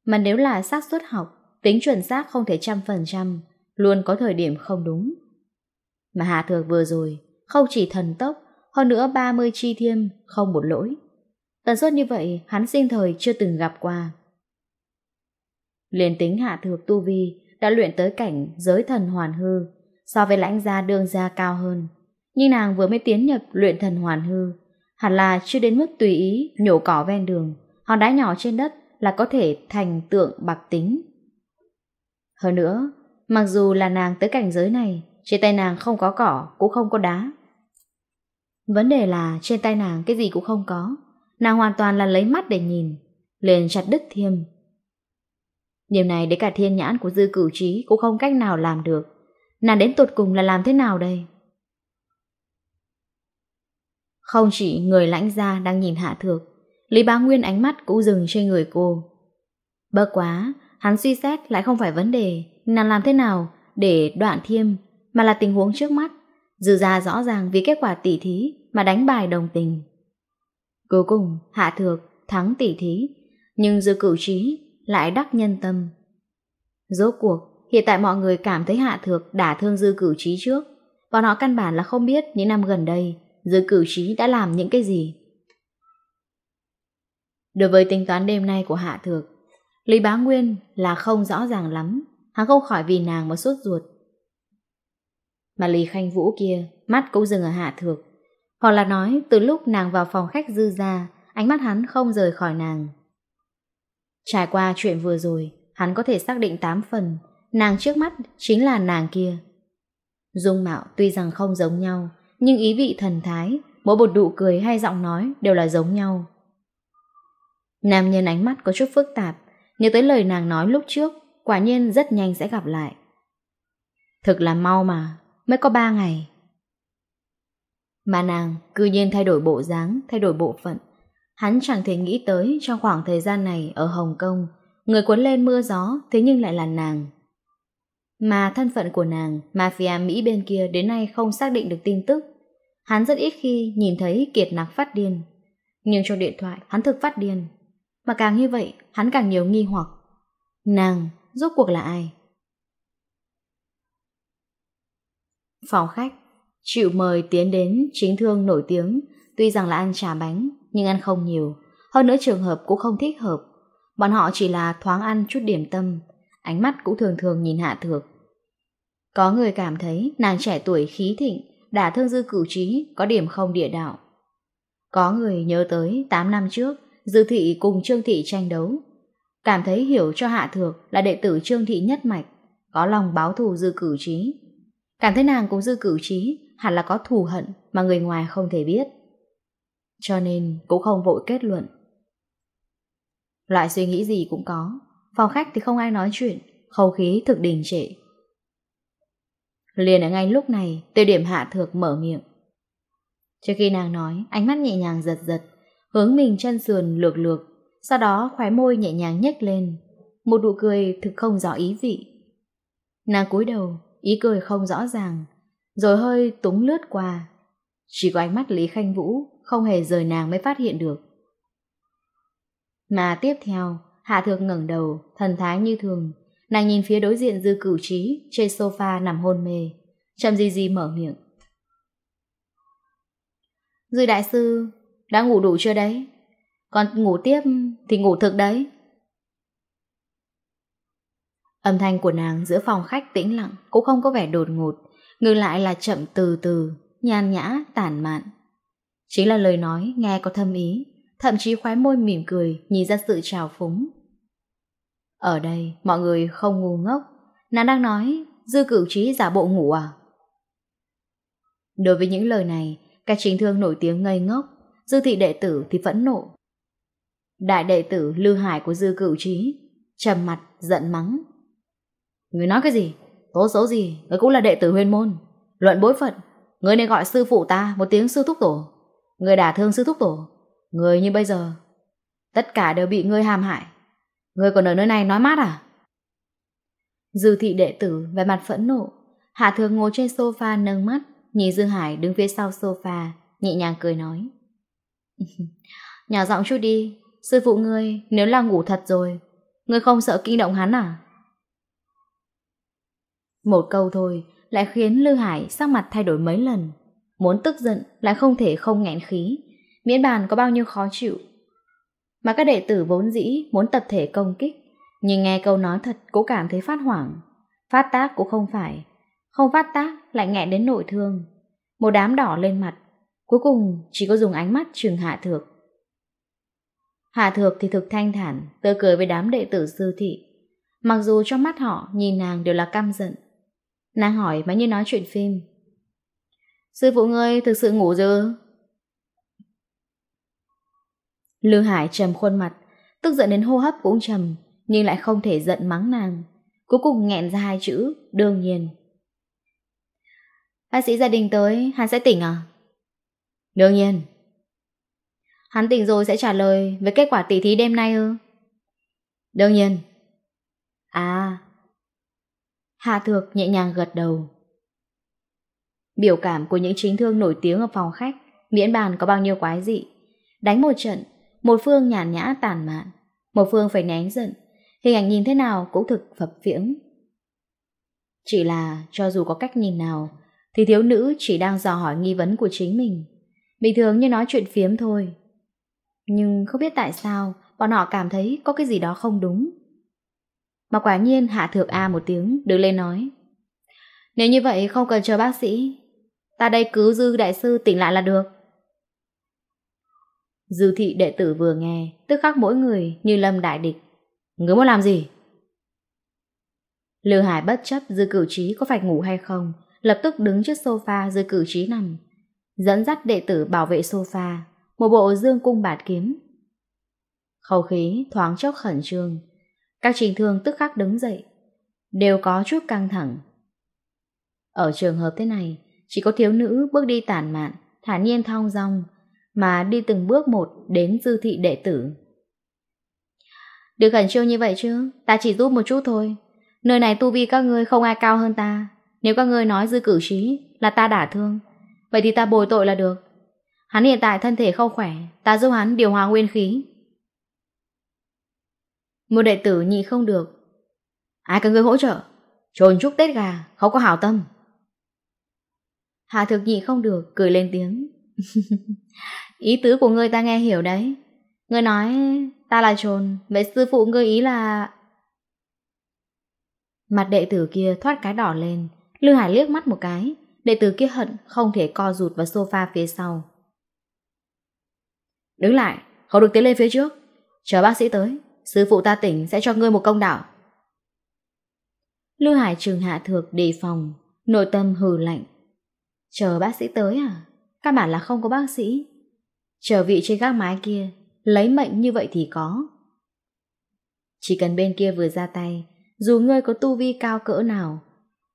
Mà nếu là xác suất học, tính chuẩn xác không thể trăm phần trăm, luôn có thời điểm không đúng. Mà Hà Thược vừa rồi, không chỉ thần tốc, hơn nữa 30 chi thiêm, không một lỗi. Tần suất như vậy hắn sinh thời chưa từng gặp qua. Liền tính Hạ Thược Tu Vi đã luyện tới cảnh giới thần hoàn hư, so với lãnh gia đương gia cao hơn nhưng nàng vừa mới tiến nhập luyện thần hoàn hư, hẳn là chưa đến mức tùy ý nhổ cỏ ven đường, hòn đá nhỏ trên đất là có thể thành tượng bạc tính. Hơn nữa, mặc dù là nàng tới cảnh giới này, trên tay nàng không có cỏ, cũng không có đá. Vấn đề là trên tay nàng cái gì cũng không có, nàng hoàn toàn là lấy mắt để nhìn, liền chặt đứt thiêm. Điều này để cả thiên nhãn của dư cửu trí cũng không cách nào làm được. Nàng đến tột cùng là làm thế nào đây? Không chỉ người lãnh gia đang nhìn Hạ Thược, Lý Bá Nguyên ánh mắt cũng dừng trên người cô. Bớt quá, hắn suy xét lại không phải vấn đề nàng làm thế nào để đoạn thiêm, mà là tình huống trước mắt. Dư ra rõ ràng vì kết quả tỉ thí mà đánh bài đồng tình. Cuối cùng, Hạ Thược thắng tỉ thí, nhưng dư cửu trí lại đắc nhân tâm. Rốt cuộc, hiện tại mọi người cảm thấy Hạ Thược đã thương dư cửu trí trước. Bọn họ căn bản là không biết những năm gần đây Giới cử trí đã làm những cái gì? Đối với tính toán đêm nay của Hạ Thược, Lý Bá Nguyên là không rõ ràng lắm. Hắn không khỏi vì nàng mà sốt ruột. Mà Lý Khanh Vũ kia, Mắt cũng dừng ở Hạ Thược. Hoặc là nói, từ lúc nàng vào phòng khách dư ra, Ánh mắt hắn không rời khỏi nàng. Trải qua chuyện vừa rồi, Hắn có thể xác định 8 phần. Nàng trước mắt chính là nàng kia. Dung mạo tuy rằng không giống nhau nhưng ý vị thần thái, mỗi một đụ cười hay giọng nói đều là giống nhau. Nam nhân ánh mắt có chút phức tạp, nhớ tới lời nàng nói lúc trước, quả nhiên rất nhanh sẽ gặp lại. Thực là mau mà, mới có ba ngày. Mà nàng cư nhiên thay đổi bộ dáng, thay đổi bộ phận. Hắn chẳng thể nghĩ tới trong khoảng thời gian này ở Hồng Kông, người cuốn lên mưa gió thế nhưng lại là nàng. Mà thân phận của nàng, mafia Mỹ bên kia đến nay không xác định được tin tức. Hắn rất ít khi nhìn thấy kiệt nặc phát điên. Nhưng trong điện thoại, hắn thực phát điên. Mà càng như vậy, hắn càng nhiều nghi hoặc. Nàng, rốt cuộc là ai? Phòng khách, chịu mời tiến đến chính thương nổi tiếng, tuy rằng là ăn trà bánh, nhưng ăn không nhiều. Hơn nữa trường hợp cũng không thích hợp. Bọn họ chỉ là thoáng ăn chút điểm tâm, ánh mắt cũng thường thường nhìn Hạ Thược. Có người cảm thấy nàng trẻ tuổi khí thịnh, đã thương dư cửu trí, có điểm không địa đạo. Có người nhớ tới 8 năm trước, Dư Thị cùng Trương Thị tranh đấu. Cảm thấy hiểu cho Hạ Thược là đệ tử Trương Thị nhất mạch, có lòng báo thù dư cửu trí. Cảm thấy nàng cũng dư cửu trí hẳn là có thù hận mà người ngoài không thể biết. Cho nên cũng không vội kết luận. Loại suy nghĩ gì cũng có, Phòng khách thì không ai nói chuyện, Khẩu khí thực đình trệ. Liền ở ngay lúc này, Tiêu điểm hạ thược mở miệng. Trước khi nàng nói, Ánh mắt nhẹ nhàng giật giật, Hướng mình chân sườn lược lược, Sau đó khóe môi nhẹ nhàng nhếch lên, Một nụ cười thực không rõ ý vị. Nàng cúi đầu, Ý cười không rõ ràng, Rồi hơi túng lướt qua. Chỉ có ánh mắt Lý Khanh Vũ Không hề rời nàng mới phát hiện được. Mà tiếp theo Hạ thược ngẩng đầu, thần thái như thường. Nàng nhìn phía đối diện dư cửu trí, trên sofa nằm hôn mê. Trầm di di mở miệng. Dư đại sư, đã ngủ đủ chưa đấy? Còn ngủ tiếp thì ngủ thực đấy. Âm thanh của nàng giữa phòng khách tĩnh lặng cũng không có vẻ đột ngột, ngược lại là chậm từ từ, nhàn nhã, tản mạn. Chính là lời nói nghe có thâm ý, thậm chí khoái môi mỉm cười, nhìn ra sự trào phúng. Ở đây, mọi người không ngu ngốc. Nàng đang nói, dư cửu trí giả bộ ngủ à? Đối với những lời này, các chính thương nổi tiếng ngây ngốc, dư thị đệ tử thì phẫn nộ. Đại đệ tử Lưu Hải của dư cửu trí, trầm mặt, giận mắng. Người nói cái gì? Tố xấu gì? Người cũng là đệ tử huyền môn. Luận bối phận, người nên gọi sư phụ ta một tiếng sư thúc tổ. Người đả thương sư thúc tổ. Người như bây giờ, tất cả đều bị ngươi hàm hại người còn ở nơi này nói mát à? Dư thị đệ tử vẻ mặt phẫn nộ. Hạ thường ngồi trên sofa nâng mắt, nhìn Dư Hải đứng phía sau sofa, nhẹ nhàng cười nói. (laughs) Nhỏ giọng chút đi, sư phụ ngươi nếu là ngủ thật rồi, ngươi không sợ kinh động hắn à? Một câu thôi lại khiến Lư Hải sắc mặt thay đổi mấy lần. Muốn tức giận lại không thể không nghẹn khí, miễn bàn có bao nhiêu khó chịu mà các đệ tử vốn dĩ muốn tập thể công kích, nhưng nghe câu nói thật cô cảm thấy phát hoảng. Phát tác cũng không phải, không phát tác lại nghẹn đến nội thương. Một đám đỏ lên mặt, cuối cùng chỉ có dùng ánh mắt trừng hạ thược. Hạ thược thì thực thanh thản, tươi cười với đám đệ tử sư thị. Mặc dù trong mắt họ nhìn nàng đều là căm giận. Nàng hỏi mà như nói chuyện phim. Sư phụ ngươi thực sự ngủ dư? Lưu Hải trầm khuôn mặt, tức giận đến hô hấp cũng trầm, nhưng lại không thể giận mắng nàng. Cuối cùng nghẹn ra hai chữ, đương nhiên. Bác sĩ gia đình tới, hắn sẽ tỉnh à? Đương nhiên. Hắn tỉnh rồi sẽ trả lời về kết quả tỷ thí đêm nay ư? Đương nhiên. À. Hạ Thược nhẹ nhàng gật đầu. Biểu cảm của những chính thương nổi tiếng ở phòng khách, miễn bàn có bao nhiêu quái dị. Đánh một trận, một phương nhàn nhã tàn mạn, một phương phải nén giận, hình ảnh nhìn thế nào cũng thực phập phiễng. Chỉ là cho dù có cách nhìn nào, thì thiếu nữ chỉ đang dò hỏi nghi vấn của chính mình, bình thường như nói chuyện phiếm thôi. Nhưng không biết tại sao, bọn họ cảm thấy có cái gì đó không đúng. Mà quả nhiên Hạ thượng A một tiếng đứng lên nói. Nếu như vậy không cần chờ bác sĩ, ta đây cứu dư đại sư tỉnh lại là được. Dư thị đệ tử vừa nghe, tức khắc mỗi người như lâm đại địch. Ngươi muốn làm gì? Lưu Hải bất chấp dư cử trí có phải ngủ hay không, lập tức đứng trước sofa dư cử trí nằm. Dẫn dắt đệ tử bảo vệ sofa, một bộ dương cung bạt kiếm. Khẩu khí thoáng chốc khẩn trương, các trình thương tức khắc đứng dậy, đều có chút căng thẳng. Ở trường hợp thế này, chỉ có thiếu nữ bước đi tản mạn, thả nhiên thong dong, mà đi từng bước một đến dư thị đệ tử. Được khẩn trương như vậy chứ, ta chỉ giúp một chút thôi. Nơi này tu vi các ngươi không ai cao hơn ta. Nếu các ngươi nói dư cử trí là ta đả thương, vậy thì ta bồi tội là được. Hắn hiện tại thân thể không khỏe, ta giúp hắn điều hòa nguyên khí. Một đệ tử nhị không được. Ai cần ngươi hỗ trợ? Trồn chúc tết gà, không có hảo tâm. Hà thực nhị không được, cười lên tiếng. (laughs) Ý tứ của ngươi ta nghe hiểu đấy. Ngươi nói ta là trồn, vậy sư phụ ngươi ý là... Mặt đệ tử kia thoát cái đỏ lên, Lưu Hải liếc mắt một cái, đệ tử kia hận không thể co rụt vào sofa phía sau. Đứng lại, không được tiến lên phía trước, chờ bác sĩ tới, sư phụ ta tỉnh sẽ cho ngươi một công đảo. Lưu Hải trường hạ thược đề phòng, nội tâm hừ lạnh. Chờ bác sĩ tới à? Các bản là không có bác sĩ, Trở vị trên gác mái kia, lấy mệnh như vậy thì có. Chỉ cần bên kia vừa ra tay, dù ngươi có tu vi cao cỡ nào,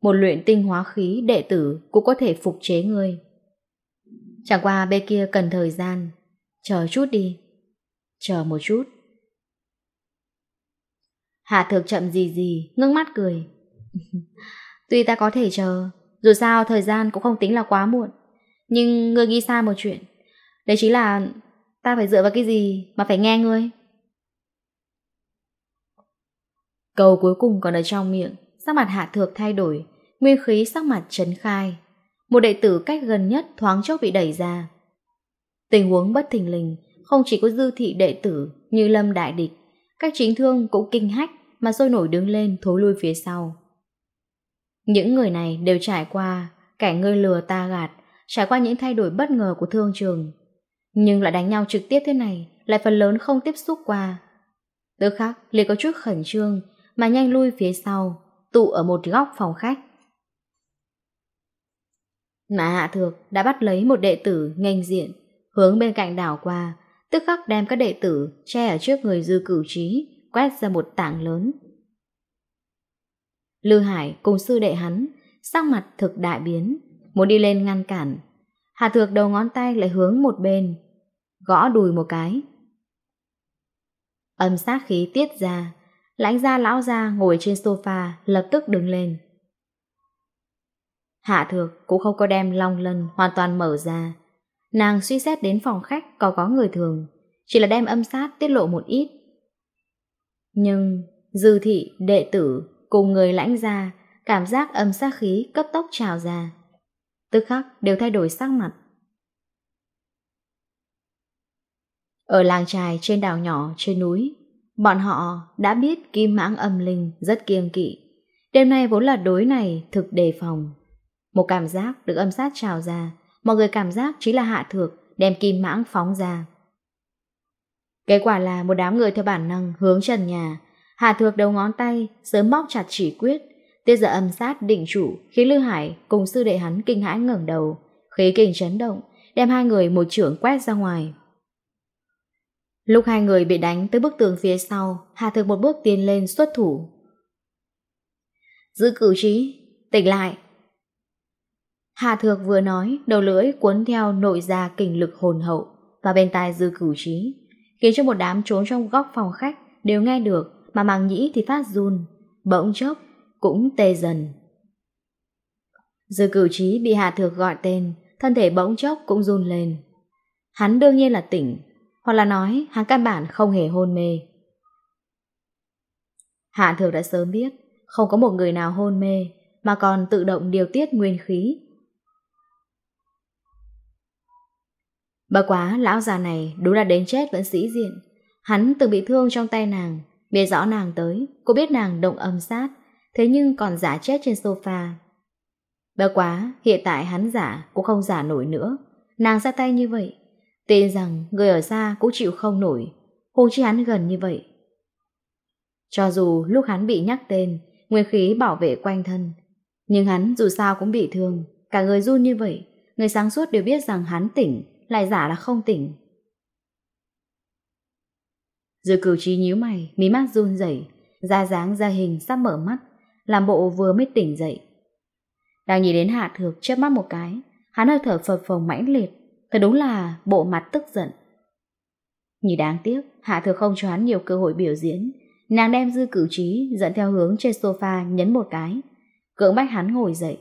một luyện tinh hóa khí đệ tử cũng có thể phục chế ngươi. Chẳng qua bên kia cần thời gian, chờ chút đi. Chờ một chút. Hạ thực chậm gì gì, ngưng mắt cười. (laughs) Tuy ta có thể chờ, dù sao thời gian cũng không tính là quá muộn. Nhưng ngươi ghi sai một chuyện. Đấy chính là ta phải dựa vào cái gì mà phải nghe ngươi. Câu cuối cùng còn ở trong miệng, sắc mặt hạ thược thay đổi, nguyên khí sắc mặt trấn khai. Một đệ tử cách gần nhất thoáng chốc bị đẩy ra. Tình huống bất thình lình, không chỉ có dư thị đệ tử như lâm đại địch, các chính thương cũng kinh hách mà sôi nổi đứng lên thối lui phía sau. Những người này đều trải qua kẻ ngươi lừa ta gạt, trải qua những thay đổi bất ngờ của thương trường, nhưng lại đánh nhau trực tiếp thế này, Lại phần lớn không tiếp xúc qua. Tớ khác liền có chút khẩn trương, Mà nhanh lui phía sau, Tụ ở một góc phòng khách. Mà Hạ Thược đã bắt lấy một đệ tử nghênh diện, Hướng bên cạnh đảo qua, Tức khắc đem các đệ tử Che ở trước người dư cửu trí, Quét ra một tảng lớn. Lư Hải cùng sư đệ hắn, Sắc mặt thực đại biến, Muốn đi lên ngăn cản. Hạ Thược đầu ngón tay lại hướng một bên gõ đùi một cái. Âm sát khí tiết ra, lãnh gia lão gia ngồi trên sofa lập tức đứng lên. Hạ thược cũng không có đem long lân hoàn toàn mở ra. Nàng suy xét đến phòng khách có có người thường, chỉ là đem âm sát tiết lộ một ít. Nhưng dư thị, đệ tử cùng người lãnh gia cảm giác âm sát khí cấp tốc trào ra. Tức khắc đều thay đổi sắc mặt. Ở làng trài trên đảo nhỏ trên núi, bọn họ đã biết kim mãng âm linh rất kiêng kỵ. Đêm nay vốn là đối này thực đề phòng. Một cảm giác được âm sát trào ra, mọi người cảm giác chính là hạ thược đem kim mãng phóng ra. Kết quả là một đám người theo bản năng hướng trần nhà, hạ thược đầu ngón tay, sớm móc chặt chỉ quyết, tiết giờ âm sát định chủ khiến lưu Hải cùng sư đệ hắn kinh hãi ngẩng đầu, khí kinh chấn động, đem hai người một trưởng quét ra ngoài. Lúc hai người bị đánh tới bức tường phía sau, Hà Thực một bước tiến lên xuất thủ. Giữ cử trí, tỉnh lại. Hà Thược vừa nói, đầu lưỡi cuốn theo nội ra kinh lực hồn hậu và bên tai dư cử trí, khiến cho một đám trốn trong góc phòng khách đều nghe được, mà màng nhĩ thì phát run, bỗng chốc, cũng tê dần. Dư cử trí bị Hà Thược gọi tên, thân thể bỗng chốc cũng run lên. Hắn đương nhiên là tỉnh, hoặc là nói hắn căn bản không hề hôn mê. Hạ thường đã sớm biết, không có một người nào hôn mê mà còn tự động điều tiết nguyên khí. Bà quá, lão già này đúng là đến chết vẫn sĩ diện. Hắn từng bị thương trong tay nàng, biết rõ nàng tới, cô biết nàng động âm sát, thế nhưng còn giả chết trên sofa. Bà quá, hiện tại hắn giả cũng không giả nổi nữa. Nàng ra tay như vậy, Tin rằng người ở xa cũng chịu không nổi, hôn chi hắn gần như vậy. Cho dù lúc hắn bị nhắc tên, nguyên khí bảo vệ quanh thân, nhưng hắn dù sao cũng bị thương, cả người run như vậy, người sáng suốt đều biết rằng hắn tỉnh, lại giả là không tỉnh. Dư cử trí nhíu mày, mí mắt run rẩy, ra dáng ra hình sắp mở mắt, làm bộ vừa mới tỉnh dậy. Đang nhìn đến hạ thược chớp mắt một cái, hắn hơi thở phập phồng mãnh liệt, Thật đúng là bộ mặt tức giận. Như đáng tiếc, Hạ Thừa không cho hắn nhiều cơ hội biểu diễn. Nàng đem dư cử trí dẫn theo hướng trên sofa nhấn một cái. Cưỡng bách hắn ngồi dậy.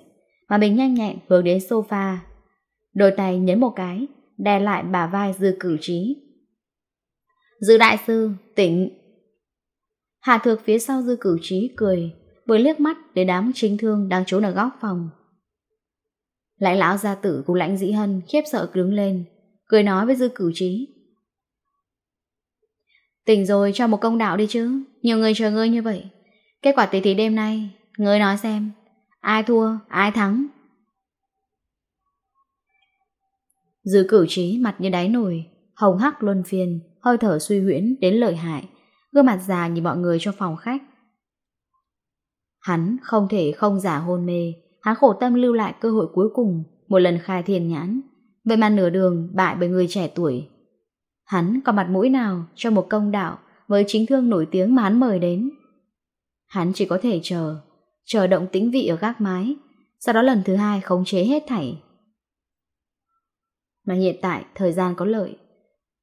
Mà mình nhanh nhẹn hướng đến sofa. Đôi tay nhấn một cái, đè lại bà vai dư cử trí. Dư đại sư, tỉnh. Hạ Thược phía sau dư cử trí cười, vừa liếc mắt để đám chính thương đang trốn ở góc phòng. Lãnh lão gia tử cùng lãnh dĩ hân khiếp sợ đứng lên, cười nói với dư cửu trí. Tỉnh rồi cho một công đạo đi chứ, nhiều người chờ ngươi như vậy. Kết quả tỷ thí đêm nay, ngươi nói xem, ai thua, ai thắng. Dư cửu trí mặt như đáy nồi, hồng hắc luân phiền, hơi thở suy huyễn đến lợi hại, gương mặt già nhìn mọi người trong phòng khách. Hắn không thể không giả hôn mê, hắn khổ tâm lưu lại cơ hội cuối cùng, Một lần khai thiên nhãn. Vậy mà nửa đường bại bởi người trẻ tuổi. Hắn có mặt mũi nào cho một công đạo Với chính thương nổi tiếng mà hắn mời đến? Hắn chỉ có thể chờ Chờ động tĩnh vị ở gác mái, Sau đó lần thứ hai khống chế hết thảy. Mà hiện tại thời gian có lợi,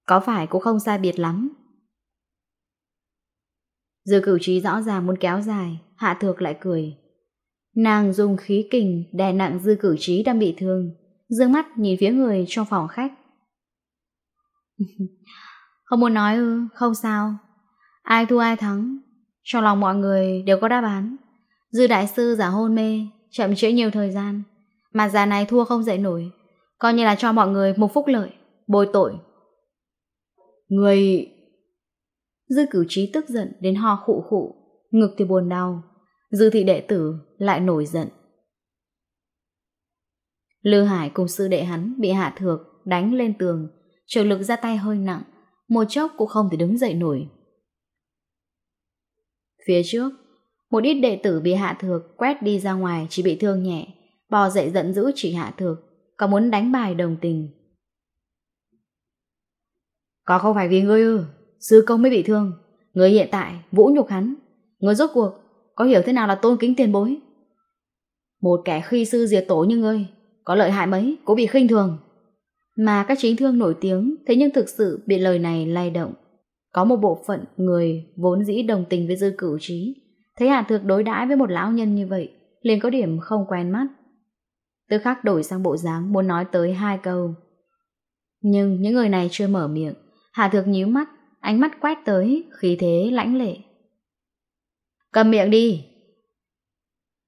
Có phải cũng không sai biệt lắm. Dư cửu trí rõ ràng muốn kéo dài, Hạ thược lại cười. Nàng dùng khí kình đè nặng dư cử trí đang bị thương, dương mắt nhìn phía người trong phòng khách. (laughs) không muốn nói ư, không sao. Ai thua ai thắng, trong lòng mọi người đều có đáp án. Dư đại sư giả hôn mê, chậm trễ nhiều thời gian, mà già này thua không dậy nổi, coi như là cho mọi người một phúc lợi, bồi tội. Người... Dư cử trí tức giận đến ho khụ khụ, ngực thì buồn đau. Dư thị đệ tử lại nổi giận. Lư Hải cùng sư đệ hắn bị hạ thược, đánh lên tường, trợ lực ra tay hơi nặng, một chốc cũng không thể đứng dậy nổi. Phía trước, một ít đệ tử bị hạ thược quét đi ra ngoài chỉ bị thương nhẹ, bò dậy giận dữ chỉ hạ thược, có muốn đánh bài đồng tình. Có không phải vì ngươi ư, sư công mới bị thương, ngươi hiện tại vũ nhục hắn, ngươi rốt cuộc có hiểu thế nào là tôn kính tiền bối. Một kẻ khi sư diệt tổ như ngươi, có lợi hại mấy, cũng bị khinh thường. Mà các chính thương nổi tiếng, thế nhưng thực sự bị lời này lay động. Có một bộ phận người vốn dĩ đồng tình với dư cửu trí, thấy Hà Thược đối đãi với một lão nhân như vậy, liền có điểm không quen mắt. Tư khắc đổi sang bộ dáng muốn nói tới hai câu. Nhưng những người này chưa mở miệng, Hà Thược nhíu mắt, ánh mắt quét tới, khí thế lãnh lệ. Cầm miệng đi!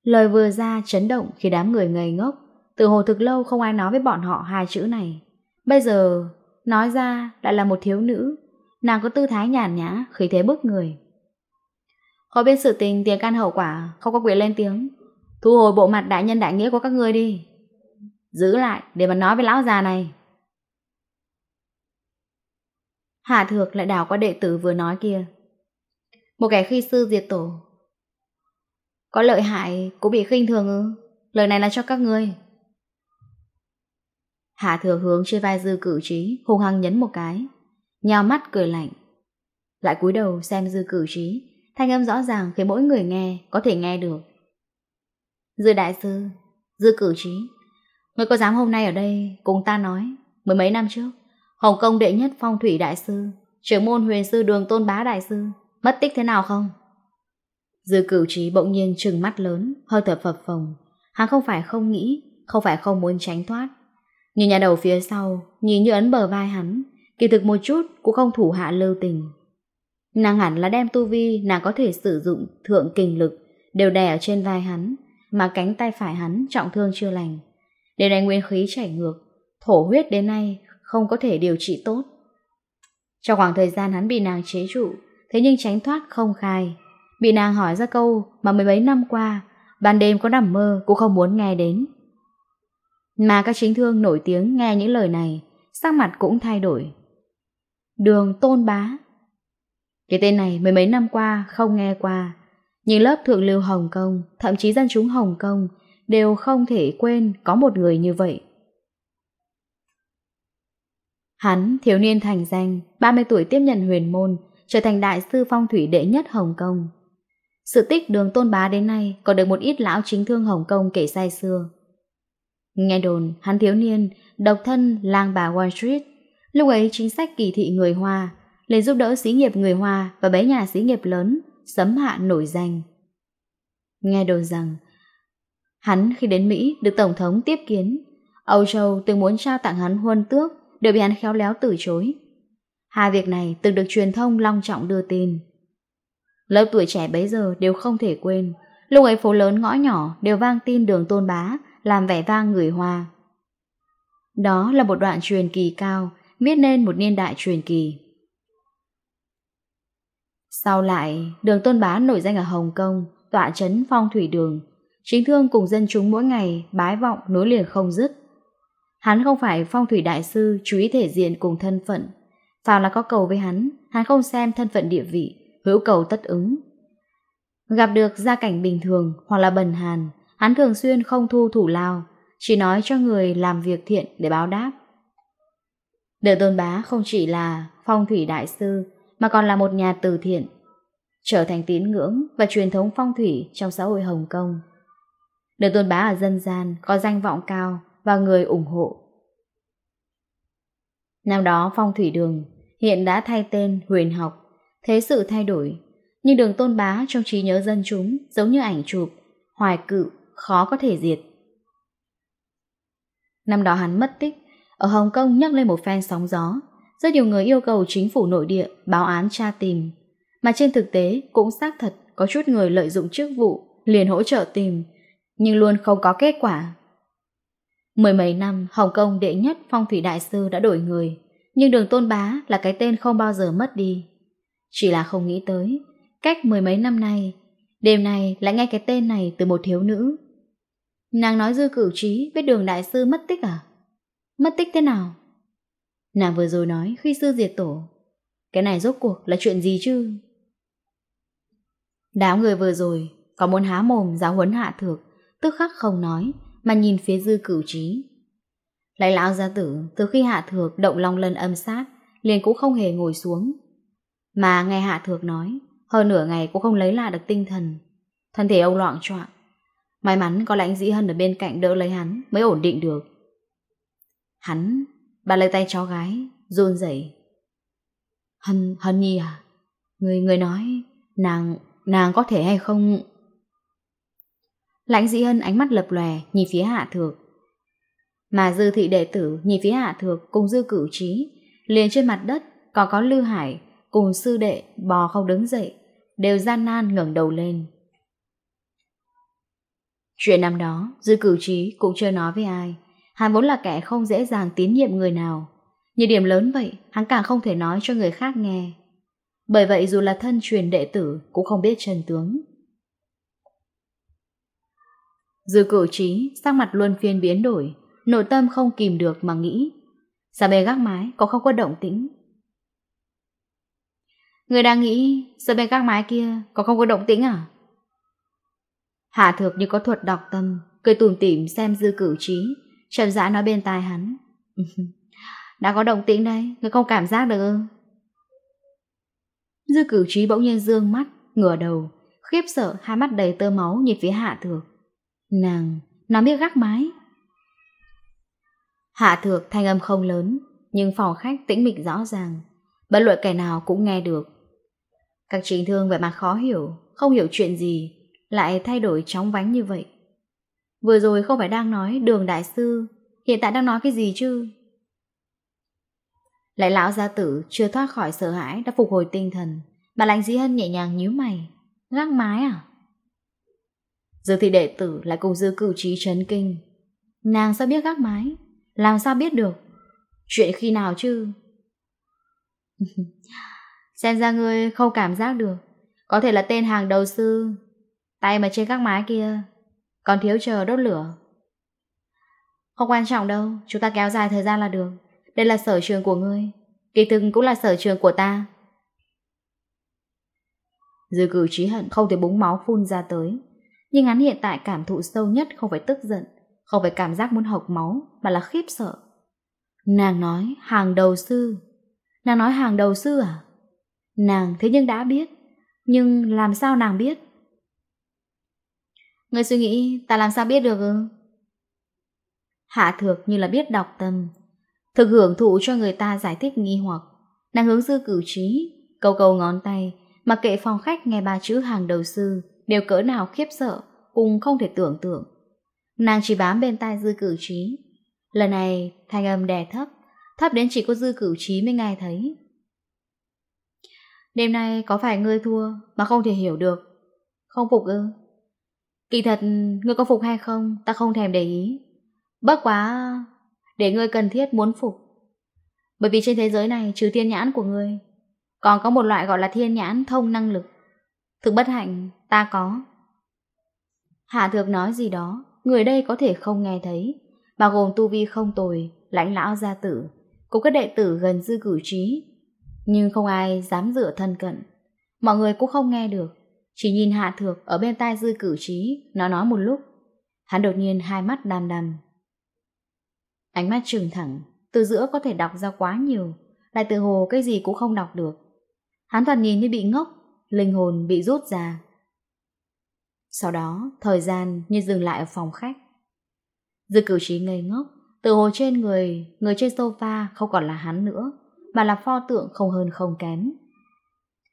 Lời vừa ra chấn động khi đám người ngây ngốc. Từ hồ thực lâu không ai nói với bọn họ hai chữ này. Bây giờ, nói ra lại là một thiếu nữ. Nàng có tư thái nhàn nhã, khí thế bức người. Họ bên sự tình tiền can hậu quả, không có quyền lên tiếng. Thu hồi bộ mặt đại nhân đại nghĩa của các ngươi đi. Giữ lại để mà nói với lão già này. Hạ thược lại đảo qua đệ tử vừa nói kia. Một kẻ khi sư diệt tổ, có lợi hại cũng bị khinh thường ư? Lời này là cho các ngươi. Hạ thừa hướng trên vai dư cử trí Hùng hăng nhấn một cái. Nhào mắt cười lạnh. Lại cúi đầu xem dư cử trí Thanh âm rõ ràng khiến mỗi người nghe Có thể nghe được. Dư đại sư, Dư cử trí Người có dám hôm nay ở đây cùng ta nói, Mười mấy năm trước, Hồng Kông đệ nhất phong thủy đại sư, Trưởng môn huyền sư đường tôn bá đại sư, Mất tích thế nào không? Dư cửu trí bỗng nhiên trừng mắt lớn, hơi thở phập phồng. Hắn không phải không nghĩ, không phải không muốn tránh thoát. Nhìn nhà đầu phía sau, nhìn như ấn bờ vai hắn, kỳ thực một chút cũng không thủ hạ lưu tình. Nàng hẳn là đem tu vi nàng có thể sử dụng thượng kình lực đều đè ở trên vai hắn, mà cánh tay phải hắn trọng thương chưa lành. Để này nguyên khí chảy ngược, thổ huyết đến nay không có thể điều trị tốt. Trong khoảng thời gian hắn bị nàng chế trụ, thế nhưng tránh thoát không khai, Bị nàng hỏi ra câu mà mười mấy năm qua, ban đêm có nằm mơ cũng không muốn nghe đến. Mà các chính thương nổi tiếng nghe những lời này, sắc mặt cũng thay đổi. Đường Tôn Bá Cái tên này mười mấy năm qua không nghe qua, nhưng lớp thượng lưu Hồng Kông, thậm chí dân chúng Hồng Kông đều không thể quên có một người như vậy. Hắn, thiếu niên thành danh, 30 tuổi tiếp nhận huyền môn, trở thành đại sư phong thủy đệ nhất Hồng Kông. Sự tích đường tôn bá đến nay còn được một ít lão chính thương Hồng Kông kể sai xưa. Nghe đồn, hắn thiếu niên, độc thân lang bà Wall Street, lúc ấy chính sách kỳ thị người Hoa, liền giúp đỡ xí nghiệp người Hoa và bấy nhà xí nghiệp lớn, sấm hạ nổi danh. Nghe đồn rằng, hắn khi đến Mỹ được Tổng thống tiếp kiến, Âu Châu từng muốn trao tặng hắn huân tước, đều bị hắn khéo léo từ chối. Hai việc này từng được truyền thông long trọng đưa tin. Lớp tuổi trẻ bấy giờ đều không thể quên, lúc ấy phố lớn ngõ nhỏ đều vang tin đường tôn bá, làm vẻ vang người hoa. Đó là một đoạn truyền kỳ cao, viết nên một niên đại truyền kỳ. Sau lại, đường tôn bá nổi danh ở Hồng Kông, tọa trấn phong thủy đường. Chính thương cùng dân chúng mỗi ngày bái vọng nối liền không dứt. Hắn không phải phong thủy đại sư chú ý thể diện cùng thân phận. Phào là có cầu với hắn, hắn không xem thân phận địa vị, hữu cầu tất ứng. Gặp được gia cảnh bình thường hoặc là bần hàn, hắn thường xuyên không thu thủ lao, chỉ nói cho người làm việc thiện để báo đáp. Đờ Tôn Bá không chỉ là phong thủy đại sư mà còn là một nhà từ thiện, trở thành tín ngưỡng và truyền thống phong thủy trong xã hội Hồng Kông. Đờ Tôn Bá ở dân gian có danh vọng cao và người ủng hộ. Năm đó phong thủy đường hiện đã thay tên huyền học Thế sự thay đổi, nhưng đường tôn bá trong trí nhớ dân chúng giống như ảnh chụp, hoài cự, khó có thể diệt. Năm đó hắn mất tích, ở Hồng Kông nhắc lên một phen sóng gió, rất nhiều người yêu cầu chính phủ nội địa báo án tra tìm. Mà trên thực tế cũng xác thật có chút người lợi dụng chức vụ liền hỗ trợ tìm, nhưng luôn không có kết quả. Mười mấy năm, Hồng Kông đệ nhất phong thủy đại sư đã đổi người, nhưng đường tôn bá là cái tên không bao giờ mất đi. Chỉ là không nghĩ tới, cách mười mấy năm nay, đêm nay lại nghe cái tên này từ một thiếu nữ. Nàng nói dư cửu trí biết đường đại sư mất tích à? Mất tích thế nào? Nàng vừa rồi nói khi sư diệt tổ. Cái này rốt cuộc là chuyện gì chứ? Đám người vừa rồi, có muốn há mồm giáo huấn hạ thược, tức khắc không nói, mà nhìn phía dư cửu trí. lại lão gia tử, từ khi hạ thược động long lân âm sát, liền cũng không hề ngồi xuống, mà nghe Hạ Thược nói, hơn nửa ngày cũng không lấy lại được tinh thần. Thân thể ông loạn trọng. May mắn có lãnh dĩ hân ở bên cạnh đỡ lấy hắn mới ổn định được. Hắn, bà lấy tay cháu gái, run rẩy Hân, Hân Nhi à? Người, người nói, nàng, nàng có thể hay không... Lãnh dĩ hân ánh mắt lập lòe, nhìn phía hạ thược. Mà dư thị đệ tử nhìn phía hạ thược cùng dư cử trí, liền trên mặt đất còn có lưu Hải cùng sư đệ bò không đứng dậy, đều gian nan ngẩng đầu lên. Chuyện năm đó, dư cử trí cũng chưa nói với ai. Hắn vốn là kẻ không dễ dàng tín nhiệm người nào. Như điểm lớn vậy, hắn càng không thể nói cho người khác nghe. Bởi vậy dù là thân truyền đệ tử cũng không biết trần tướng. Dư cử trí, sắc mặt luôn phiên biến đổi, nội tâm không kìm được mà nghĩ. Xà bề gác mái có không có động tĩnh, Người đang nghĩ Sợ bên các mái kia Có không có động tĩnh à? Hạ thược như có thuật đọc tâm, Cười tủm tỉm xem dư cử trí, chậm dã nói bên tai hắn. (laughs) Đã có động tĩnh đấy Người không cảm giác được Dư cử trí bỗng nhiên dương mắt, Ngửa đầu, Khiếp sợ, hai mắt đầy tơ máu nhìn phía hạ thược. Nàng Nàng biết gác mái. Hạ thược thanh âm không lớn, Nhưng phòng khách tĩnh mịch rõ ràng. Bất luận kẻ nào cũng nghe được. Các trình thương vẻ mặt khó hiểu, không hiểu chuyện gì, lại thay đổi chóng vánh như vậy. Vừa rồi không phải đang nói đường đại sư, hiện tại đang nói cái gì chứ? Lại lão gia tử chưa thoát khỏi sợ hãi đã phục hồi tinh thần, mà lành dĩ hân nhẹ nhàng nhíu mày, gác mái à? Dư thị đệ tử lại cùng dư cửu trí chấn kinh. Nàng sao biết gác mái? Làm sao biết được? Chuyện khi nào chứ? (laughs) Xem ra ngươi không cảm giác được. Có thể là tên hàng đầu sư, Tay mà trên các má kia, Còn thiếu chờ đốt lửa. Không quan trọng đâu, Chúng ta kéo dài thời gian là được. Đây là sở trường của ngươi, Kỳ từng cũng là sở trường của ta. Dư cử trí hận không thể búng máu phun ra tới, Nhưng hắn hiện tại cảm thụ sâu nhất Không phải tức giận, Không phải cảm giác muốn hộc máu, Mà là khiếp sợ. Nàng nói, hàng đầu sư. Nàng nói, hàng đầu sư à? Nàng thế nhưng đã biết, nhưng làm sao nàng biết? Người suy nghĩ ta làm sao biết được? Hạ thược như là biết đọc tâm, thực hưởng thụ cho người ta giải thích nghi hoặc. Nàng hướng dư cử trí, cầu cầu ngón tay, mà kệ phòng khách nghe ba chữ hàng đầu sư đều cỡ nào khiếp sợ, cùng không thể tưởng tượng. Nàng chỉ bám bên tai dư cử trí. Lần này, thanh âm đè thấp, thấp đến chỉ có dư cử trí mới nghe thấy. Đêm nay có phải ngươi thua mà không thể hiểu được? Không phục ư? Kỳ thật, ngươi có phục hay không, Ta không thèm để ý. Bất quá, để ngươi cần thiết muốn phục. Bởi vì trên thế giới này trừ thiên nhãn của ngươi, Còn có một loại gọi là thiên nhãn thông năng lực. Thực bất hạnh, ta có. Hạ thược nói gì đó, Người đây có thể không nghe thấy Bao gồm tu vi không tồi, Lãnh lão gia tử, Cũng các đệ tử gần dư cử trí nhưng không ai dám dựa thân cận. Mọi người cũng không nghe được. Chỉ nhìn Hạ Thược ở bên tai dư cử trí, Nó nói một lúc. Hắn đột nhiên hai mắt đam đam Ánh mắt trừng thẳng, Từ giữa có thể đọc ra quá nhiều, Lại từ hồ cái gì cũng không đọc được. Hắn thoạt nhìn như bị ngốc, Linh hồn bị rút ra. Sau đó, thời gian như dừng lại ở phòng khách. Dư cử trí ngây ngốc Từ hồ trên người Người trên sofa không còn là hắn nữa mà là pho tượng không hơn không kém.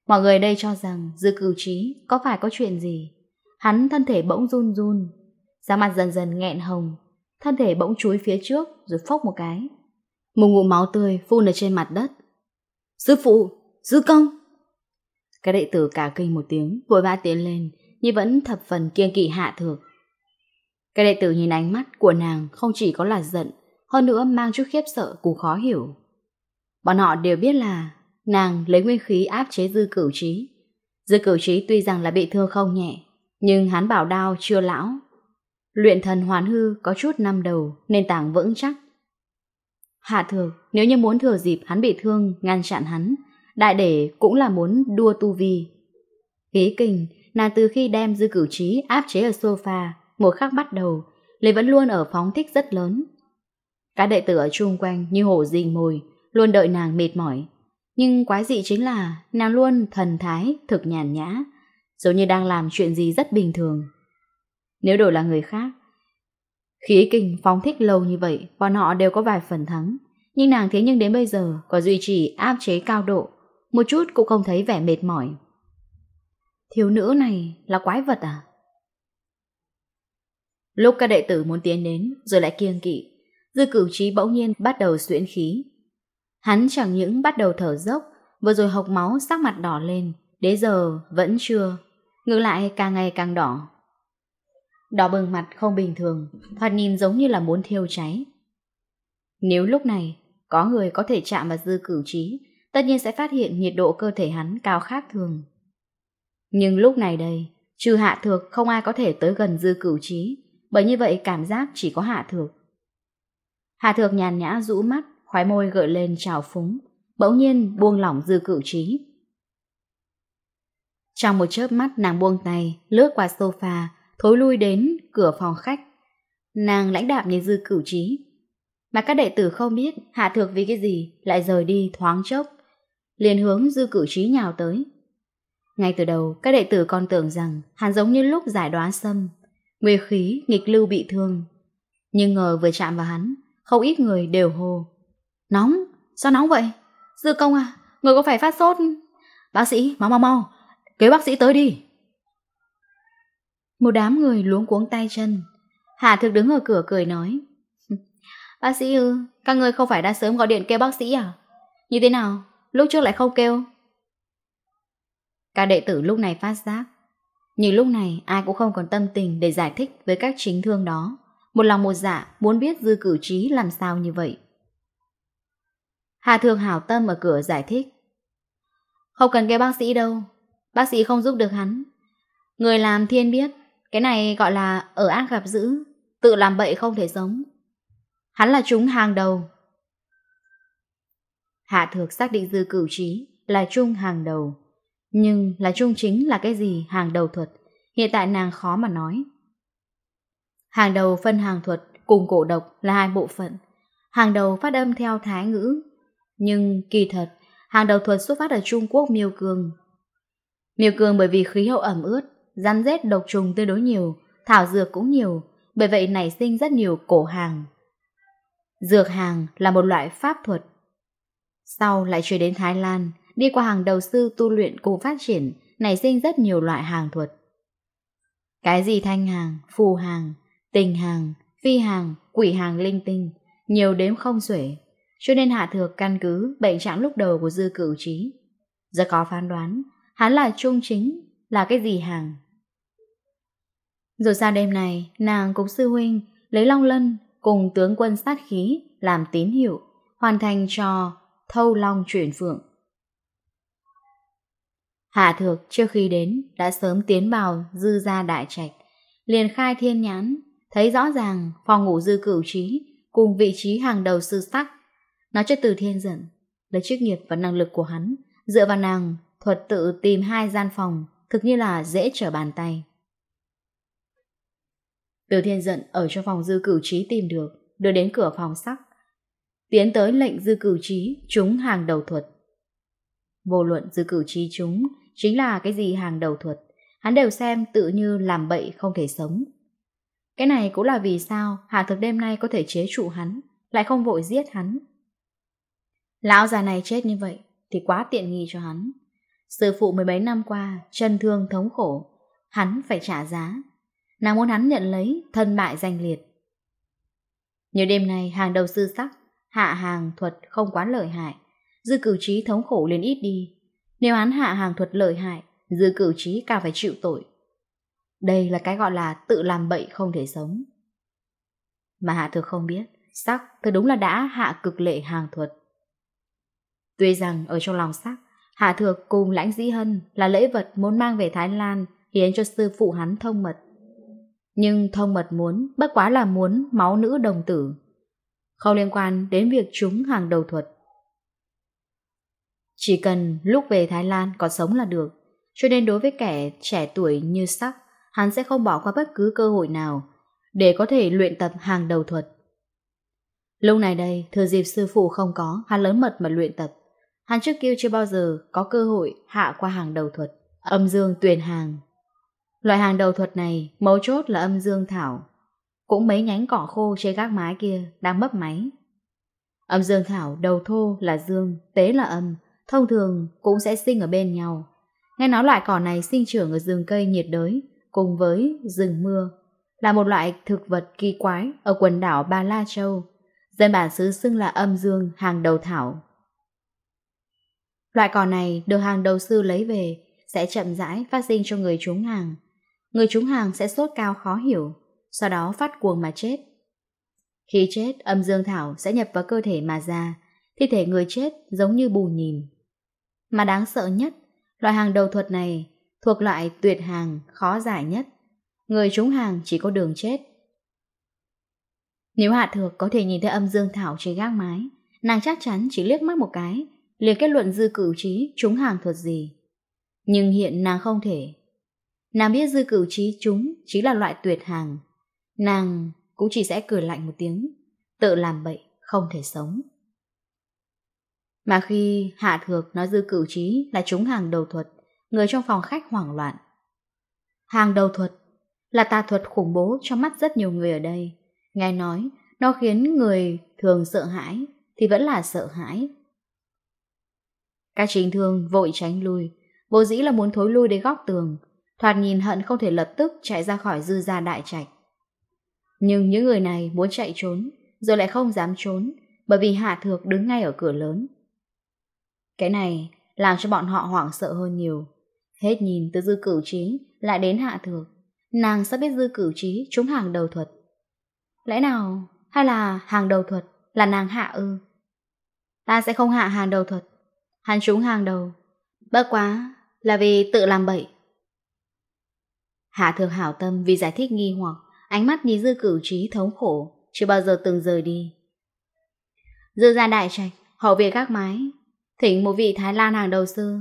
Mọi người đây cho rằng dư cửu trí có phải có chuyện gì. Hắn thân thể bỗng run run, da mặt dần dần nghẹn hồng, thân thể bỗng chúi phía trước rồi phốc một cái. Một ngụm máu tươi phun ở trên mặt đất. Sư phụ, sư công! Cái đệ tử cả kinh một tiếng, vội vã tiến lên, nhưng vẫn thập phần kiêng kỵ hạ thược. Cái đệ tử nhìn ánh mắt của nàng không chỉ có là giận, hơn nữa mang chút khiếp sợ cùng khó hiểu. Bọn họ đều biết là nàng lấy nguyên khí áp chế dư cửu trí. Dư cửu trí tuy rằng là bị thương không nhẹ, nhưng hắn bảo đao chưa lão. Luyện thần hoàn hư có chút năm đầu, nền tảng vững chắc. Hạ thược, nếu như muốn thừa dịp hắn bị thương, ngăn chặn hắn, đại để cũng là muốn đua tu vi. Khí kình nàng từ khi đem dư cửu trí áp chế ở sofa, một khắc bắt đầu, lấy vẫn luôn ở phóng thích rất lớn. Các đệ tử ở chung quanh như hổ rình mồi, luôn đợi nàng mệt mỏi. Nhưng quái dị chính là nàng luôn thần thái, thực nhàn nhã, giống như đang làm chuyện gì rất bình thường. Nếu đổi là người khác, khí kinh phóng thích lâu như vậy, bọn họ đều có vài phần thắng. Nhưng nàng thế nhưng đến bây giờ có duy trì áp chế cao độ, một chút cũng không thấy vẻ mệt mỏi. Thiếu nữ này là quái vật à? Lúc các đệ tử muốn tiến đến rồi lại kiêng kỵ, dư cửu trí bỗng nhiên bắt đầu xuyễn khí, Hắn chẳng những bắt đầu thở dốc, vừa rồi hộc máu sắc mặt đỏ lên, đến giờ vẫn chưa, ngược lại càng ngày càng đỏ. Đỏ bừng mặt không bình thường, thoạt nhìn giống như là muốn thiêu cháy. Nếu lúc này có người có thể chạm vào dư cửu trí, tất nhiên sẽ phát hiện nhiệt độ cơ thể hắn cao khác thường. Nhưng lúc này đây, trừ hạ thược không ai có thể tới gần dư cửu trí, bởi như vậy cảm giác chỉ có hạ thược. Hạ thược nhàn nhã rũ mắt, khóe môi gợi lên trào phúng, bỗng nhiên buông lỏng dư cử trí. Trong một chớp mắt nàng buông tay, lướt qua sofa, thối lui đến cửa phòng khách. Nàng lãnh đạm như dư cửu trí. Mà các đệ tử không biết hạ thược vì cái gì lại rời đi thoáng chốc, liền hướng dư cửu trí nhào tới. Ngay từ đầu, các đệ tử còn tưởng rằng hắn giống như lúc giải đoán xâm, nguyên khí nghịch lưu bị thương. Nhưng ngờ vừa chạm vào hắn, không ít người đều hồ. Nóng, sao nóng vậy? Dư công à, người có phải phát sốt? Bác sĩ, mau mau mau, kêu bác sĩ tới đi. Một đám người luống cuống tay chân. Hà thực đứng ở cửa cười nói. (laughs) bác sĩ ư, các người không phải đã sớm gọi điện kêu bác sĩ à? Như thế nào, lúc trước lại không kêu? Các đệ tử lúc này phát giác. Nhưng lúc này ai cũng không còn tâm tình để giải thích với các chính thương đó. Một lòng một dạ muốn biết dư cử trí làm sao như vậy. Hà Thường hảo tâm ở cửa giải thích. Không cần cái bác sĩ đâu, bác sĩ không giúp được hắn. Người làm thiên biết, cái này gọi là ở ác gặp dữ, tự làm bậy không thể sống. Hắn là chúng hàng đầu. Hạ Thược xác định dư cửu trí là trung hàng đầu. Nhưng là trung chính là cái gì hàng đầu thuật, hiện tại nàng khó mà nói. Hàng đầu phân hàng thuật cùng cổ độc là hai bộ phận. Hàng đầu phát âm theo thái ngữ, nhưng kỳ thật, hàng đầu thuật xuất phát ở Trung Quốc miêu cương. Miêu cương bởi vì khí hậu ẩm ướt, rắn rết độc trùng tương đối nhiều, thảo dược cũng nhiều, bởi vậy nảy sinh rất nhiều cổ hàng. Dược hàng là một loại pháp thuật. Sau lại chuyển đến Thái Lan, đi qua hàng đầu sư tu luyện cùng phát triển, nảy sinh rất nhiều loại hàng thuật. Cái gì thanh hàng, phù hàng, tình hàng, phi hàng, quỷ hàng linh tinh, nhiều đếm không xuể cho nên Hạ Thược căn cứ bệnh trạng lúc đầu của dư cửu trí. Giờ có phán đoán, hắn là trung chính, là cái gì hàng. Rồi sau đêm này, nàng cùng sư huynh lấy long lân cùng tướng quân sát khí làm tín hiệu, hoàn thành cho thâu long chuyển phượng. Hạ Thược trước khi đến đã sớm tiến vào dư gia đại trạch, liền khai thiên nhãn, thấy rõ ràng phòng ngủ dư cửu trí cùng vị trí hàng đầu sư sắc nói cho từ thiên dẫn, lấy chức nghiệp và năng lực của hắn, dựa vào nàng, thuật tự tìm hai gian phòng, thực như là dễ trở bàn tay. Từ thiên Dận ở trong phòng dư cử trí tìm được, đưa đến cửa phòng sắc. Tiến tới lệnh dư cử trí, chúng hàng đầu thuật. Vô luận dư cử trí chúng, chính là cái gì hàng đầu thuật, hắn đều xem tự như làm bậy không thể sống. Cái này cũng là vì sao hàng thực đêm nay có thể chế trụ hắn, lại không vội giết hắn, Lão già này chết như vậy thì quá tiện nghi cho hắn. Sư phụ mười mấy năm qua chân thương thống khổ, hắn phải trả giá. Nàng muốn hắn nhận lấy thân bại danh liệt. Nhiều đêm nay hàng đầu sư sắc, hạ hàng thuật không quá lợi hại, dư cử trí thống khổ liền ít đi. Nếu hắn hạ hàng thuật lợi hại, dư cử trí cao phải chịu tội. Đây là cái gọi là tự làm bậy không thể sống. Mà hạ thực không biết, sắc thật đúng là đã hạ cực lệ hàng thuật. Tuy rằng ở trong lòng sắc, Hạ Thược cùng Lãnh Dĩ Hân là lễ vật muốn mang về Thái Lan hiến cho sư phụ hắn thông mật. Nhưng thông mật muốn, bất quá là muốn máu nữ đồng tử. Không liên quan đến việc chúng hàng đầu thuật. Chỉ cần lúc về Thái Lan còn sống là được, cho nên đối với kẻ trẻ tuổi như sắc, hắn sẽ không bỏ qua bất cứ cơ hội nào để có thể luyện tập hàng đầu thuật. Lúc này đây, thừa dịp sư phụ không có, hắn lớn mật mà luyện tập. Hắn trước kia chưa bao giờ có cơ hội hạ qua hàng đầu thuật, âm dương tuyền hàng. Loại hàng đầu thuật này, mấu chốt là âm dương thảo. Cũng mấy nhánh cỏ khô trên gác mái kia đang mấp máy. Âm dương thảo đầu thô là dương, tế là âm, thông thường cũng sẽ sinh ở bên nhau. Nghe nói loại cỏ này sinh trưởng ở rừng cây nhiệt đới, cùng với rừng mưa, là một loại thực vật kỳ quái ở quần đảo Ba La Châu. Dân bản xứ xưng là âm dương hàng đầu thảo. Loại cỏ này được hàng đầu sư lấy về sẽ chậm rãi phát sinh cho người trúng hàng. Người trúng hàng sẽ sốt cao khó hiểu, sau đó phát cuồng mà chết. Khi chết, âm dương thảo sẽ nhập vào cơ thể mà ra, thi thể người chết giống như bù nhìn. Mà đáng sợ nhất, loại hàng đầu thuật này thuộc loại tuyệt hàng khó giải nhất. Người trúng hàng chỉ có đường chết. Nếu Hạ Thược có thể nhìn thấy âm dương thảo trên gác mái, nàng chắc chắn chỉ liếc mắt một cái liền kết luận dư cửu trí trúng hàng thuật gì. Nhưng hiện nàng không thể. Nàng biết dư cửu trí trúng chính là loại tuyệt hàng. Nàng cũng chỉ sẽ cười lạnh một tiếng, tự làm bậy, không thể sống. Mà khi Hạ Thược nói dư cửu trí là trúng hàng đầu thuật, người trong phòng khách hoảng loạn. Hàng đầu thuật là tà thuật khủng bố trong mắt rất nhiều người ở đây. Nghe nói, nó khiến người thường sợ hãi thì vẫn là sợ hãi, các trình thương vội tránh lui, vô dĩ là muốn thối lui đến góc tường, thoạt nhìn hận không thể lập tức chạy ra khỏi dư gia đại trạch. Nhưng những người này muốn chạy trốn, rồi lại không dám trốn, bởi vì Hạ Thược đứng ngay ở cửa lớn. Cái này làm cho bọn họ hoảng sợ hơn nhiều. Hết nhìn từ dư cửu trí lại đến Hạ Thược, nàng sẽ biết dư cửu trí trúng hàng đầu thuật. Lẽ nào, hay là hàng đầu thuật là nàng hạ ư? Ta sẽ không hạ hàng đầu thuật, Hắn trúng hàng đầu. Bất quá là vì tự làm bậy. Hạ thường hảo tâm vì giải thích nghi hoặc, Ánh mắt nhìn dư cử trí thống khổ, Chưa bao giờ từng rời đi. Dư ra đại trạch Hậu viện các mái, Thỉnh một vị Thái Lan hàng đầu sư.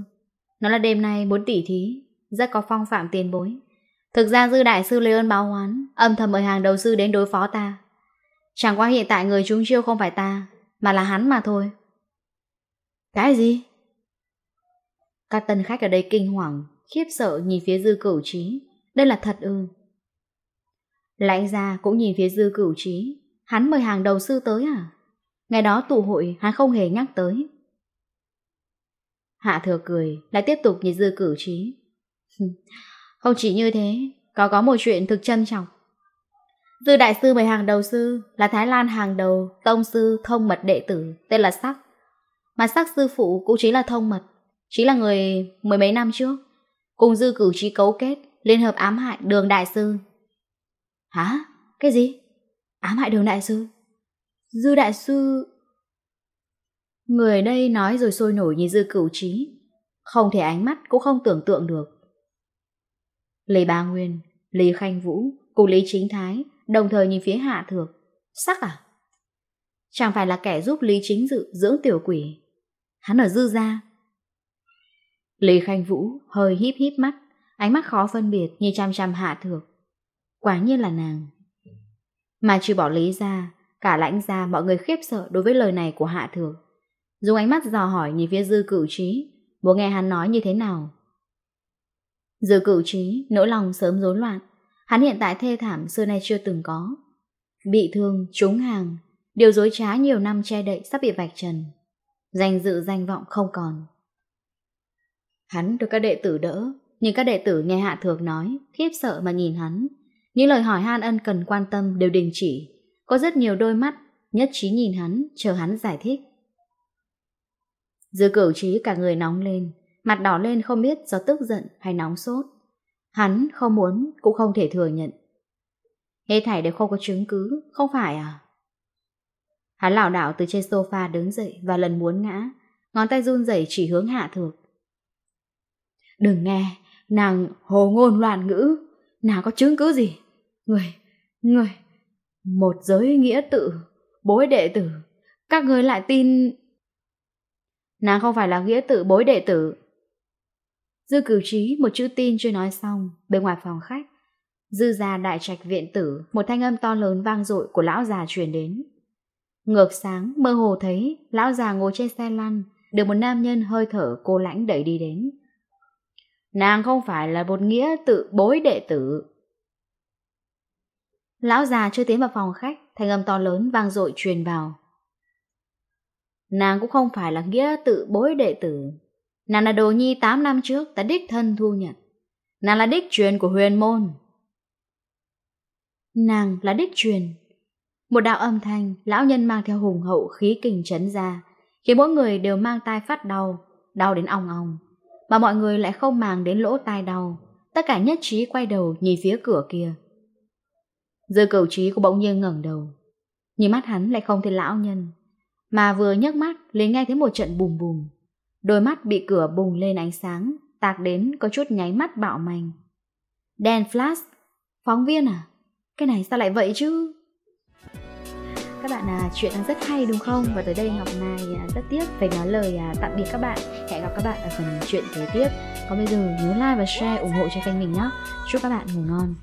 Nó là đêm nay muốn tỉ thí, Rất có phong phạm tiền bối. Thực ra dư đại sư Lê ơn báo hoán Âm thầm mời hàng đầu sư đến đối phó ta. Chẳng qua hiện tại người chúng chiêu không phải ta, Mà là hắn mà thôi. Cái gì? Các tân khách ở đây kinh hoàng, khiếp sợ nhìn phía dư cửu trí. Đây là thật ư. Lãnh gia cũng nhìn phía dư cửu trí. Hắn mời hàng đầu sư tới à? Ngày đó tụ hội hắn không hề nhắc tới. Hạ thừa cười, lại tiếp tục nhìn dư cửu trí. không chỉ như thế, có có một chuyện thực châm trọng. Dư đại sư mời hàng đầu sư là Thái Lan hàng đầu, tông sư, thông mật đệ tử, tên là Sắc. Mà Sắc sư phụ cũng chính là thông mật chỉ là người mười mấy năm trước Cùng dư cử trí cấu kết Liên hợp ám hại đường đại sư Hả? Cái gì? Ám hại đường đại sư? Dư đại sư... Người đây nói rồi sôi nổi như dư cửu trí Không thể ánh mắt cũng không tưởng tượng được Lý Ba Nguyên, Lý Khanh Vũ Cùng Lý Chính Thái Đồng thời nhìn phía hạ thược Sắc à? Chẳng phải là kẻ giúp Lý Chính Dự dưỡng tiểu quỷ Hắn ở dư gia Lý Khanh Vũ hơi híp híp mắt, ánh mắt khó phân biệt như chăm chăm hạ thược. Quả nhiên là nàng. Mà trừ bỏ lý ra, cả lãnh ra mọi người khiếp sợ đối với lời này của hạ thược. Dùng ánh mắt dò hỏi nhìn phía dư cửu trí, muốn nghe hắn nói như thế nào. Dư cửu trí, nỗi lòng sớm rối loạn, hắn hiện tại thê thảm xưa nay chưa từng có. Bị thương, trúng hàng, điều dối trá nhiều năm che đậy sắp bị vạch trần. Danh dự danh vọng không còn. Hắn được các đệ tử đỡ, nhưng các đệ tử nghe Hạ Thược nói, khiếp sợ mà nhìn hắn. Những lời hỏi han ân cần quan tâm đều đình chỉ. Có rất nhiều đôi mắt, nhất trí nhìn hắn, chờ hắn giải thích. Dư cửu trí cả người nóng lên, mặt đỏ lên không biết do tức giận hay nóng sốt. Hắn không muốn, cũng không thể thừa nhận. Hết thảy đều không có chứng cứ, không phải à? Hắn lảo đảo từ trên sofa đứng dậy và lần muốn ngã, ngón tay run rẩy chỉ hướng hạ thược, Đừng nghe, nàng hồ ngôn loạn ngữ, nàng có chứng cứ gì? Người, người, một giới nghĩa tự, bối đệ tử, các người lại tin... Nàng không phải là nghĩa tử bối đệ tử. Dư cử trí một chữ tin chưa nói xong, bên ngoài phòng khách. Dư ra đại trạch viện tử, một thanh âm to lớn vang dội của lão già truyền đến. Ngược sáng, mơ hồ thấy, lão già ngồi trên xe lăn, được một nam nhân hơi thở cô lãnh đẩy đi đến nàng không phải là một nghĩa tự bối đệ tử. Lão già chưa tiến vào phòng khách, thanh âm to lớn vang dội truyền vào. Nàng cũng không phải là nghĩa tự bối đệ tử. Nàng là đồ nhi 8 năm trước ta đích thân thu nhận. Nàng là đích truyền của huyền môn. Nàng là đích truyền. Một đạo âm thanh, lão nhân mang theo hùng hậu khí kình chấn ra, khiến mỗi người đều mang tai phát đau, đau đến ong ong mà mọi người lại không màng đến lỗ tai đau. Tất cả nhất trí quay đầu nhìn phía cửa kia. Dư cầu trí cũng bỗng nhiên ngẩng đầu. Nhìn mắt hắn lại không thấy lão nhân. Mà vừa nhấc mắt liền nghe thấy một trận bùm bùm. Đôi mắt bị cửa bùng lên ánh sáng, tạc đến có chút nháy mắt bạo mạnh. Đèn flash, phóng viên à? Cái này sao lại vậy chứ? bạn à, chuyện đang rất hay đúng không? Và tới đây Ngọc Mai à, rất tiếc phải nói lời à, tạm biệt các bạn. Hẹn gặp các bạn ở phần chuyện kế tiếp. Còn bây giờ nhớ like và share ủng hộ cho kênh mình nhé. Chúc các bạn ngủ ngon.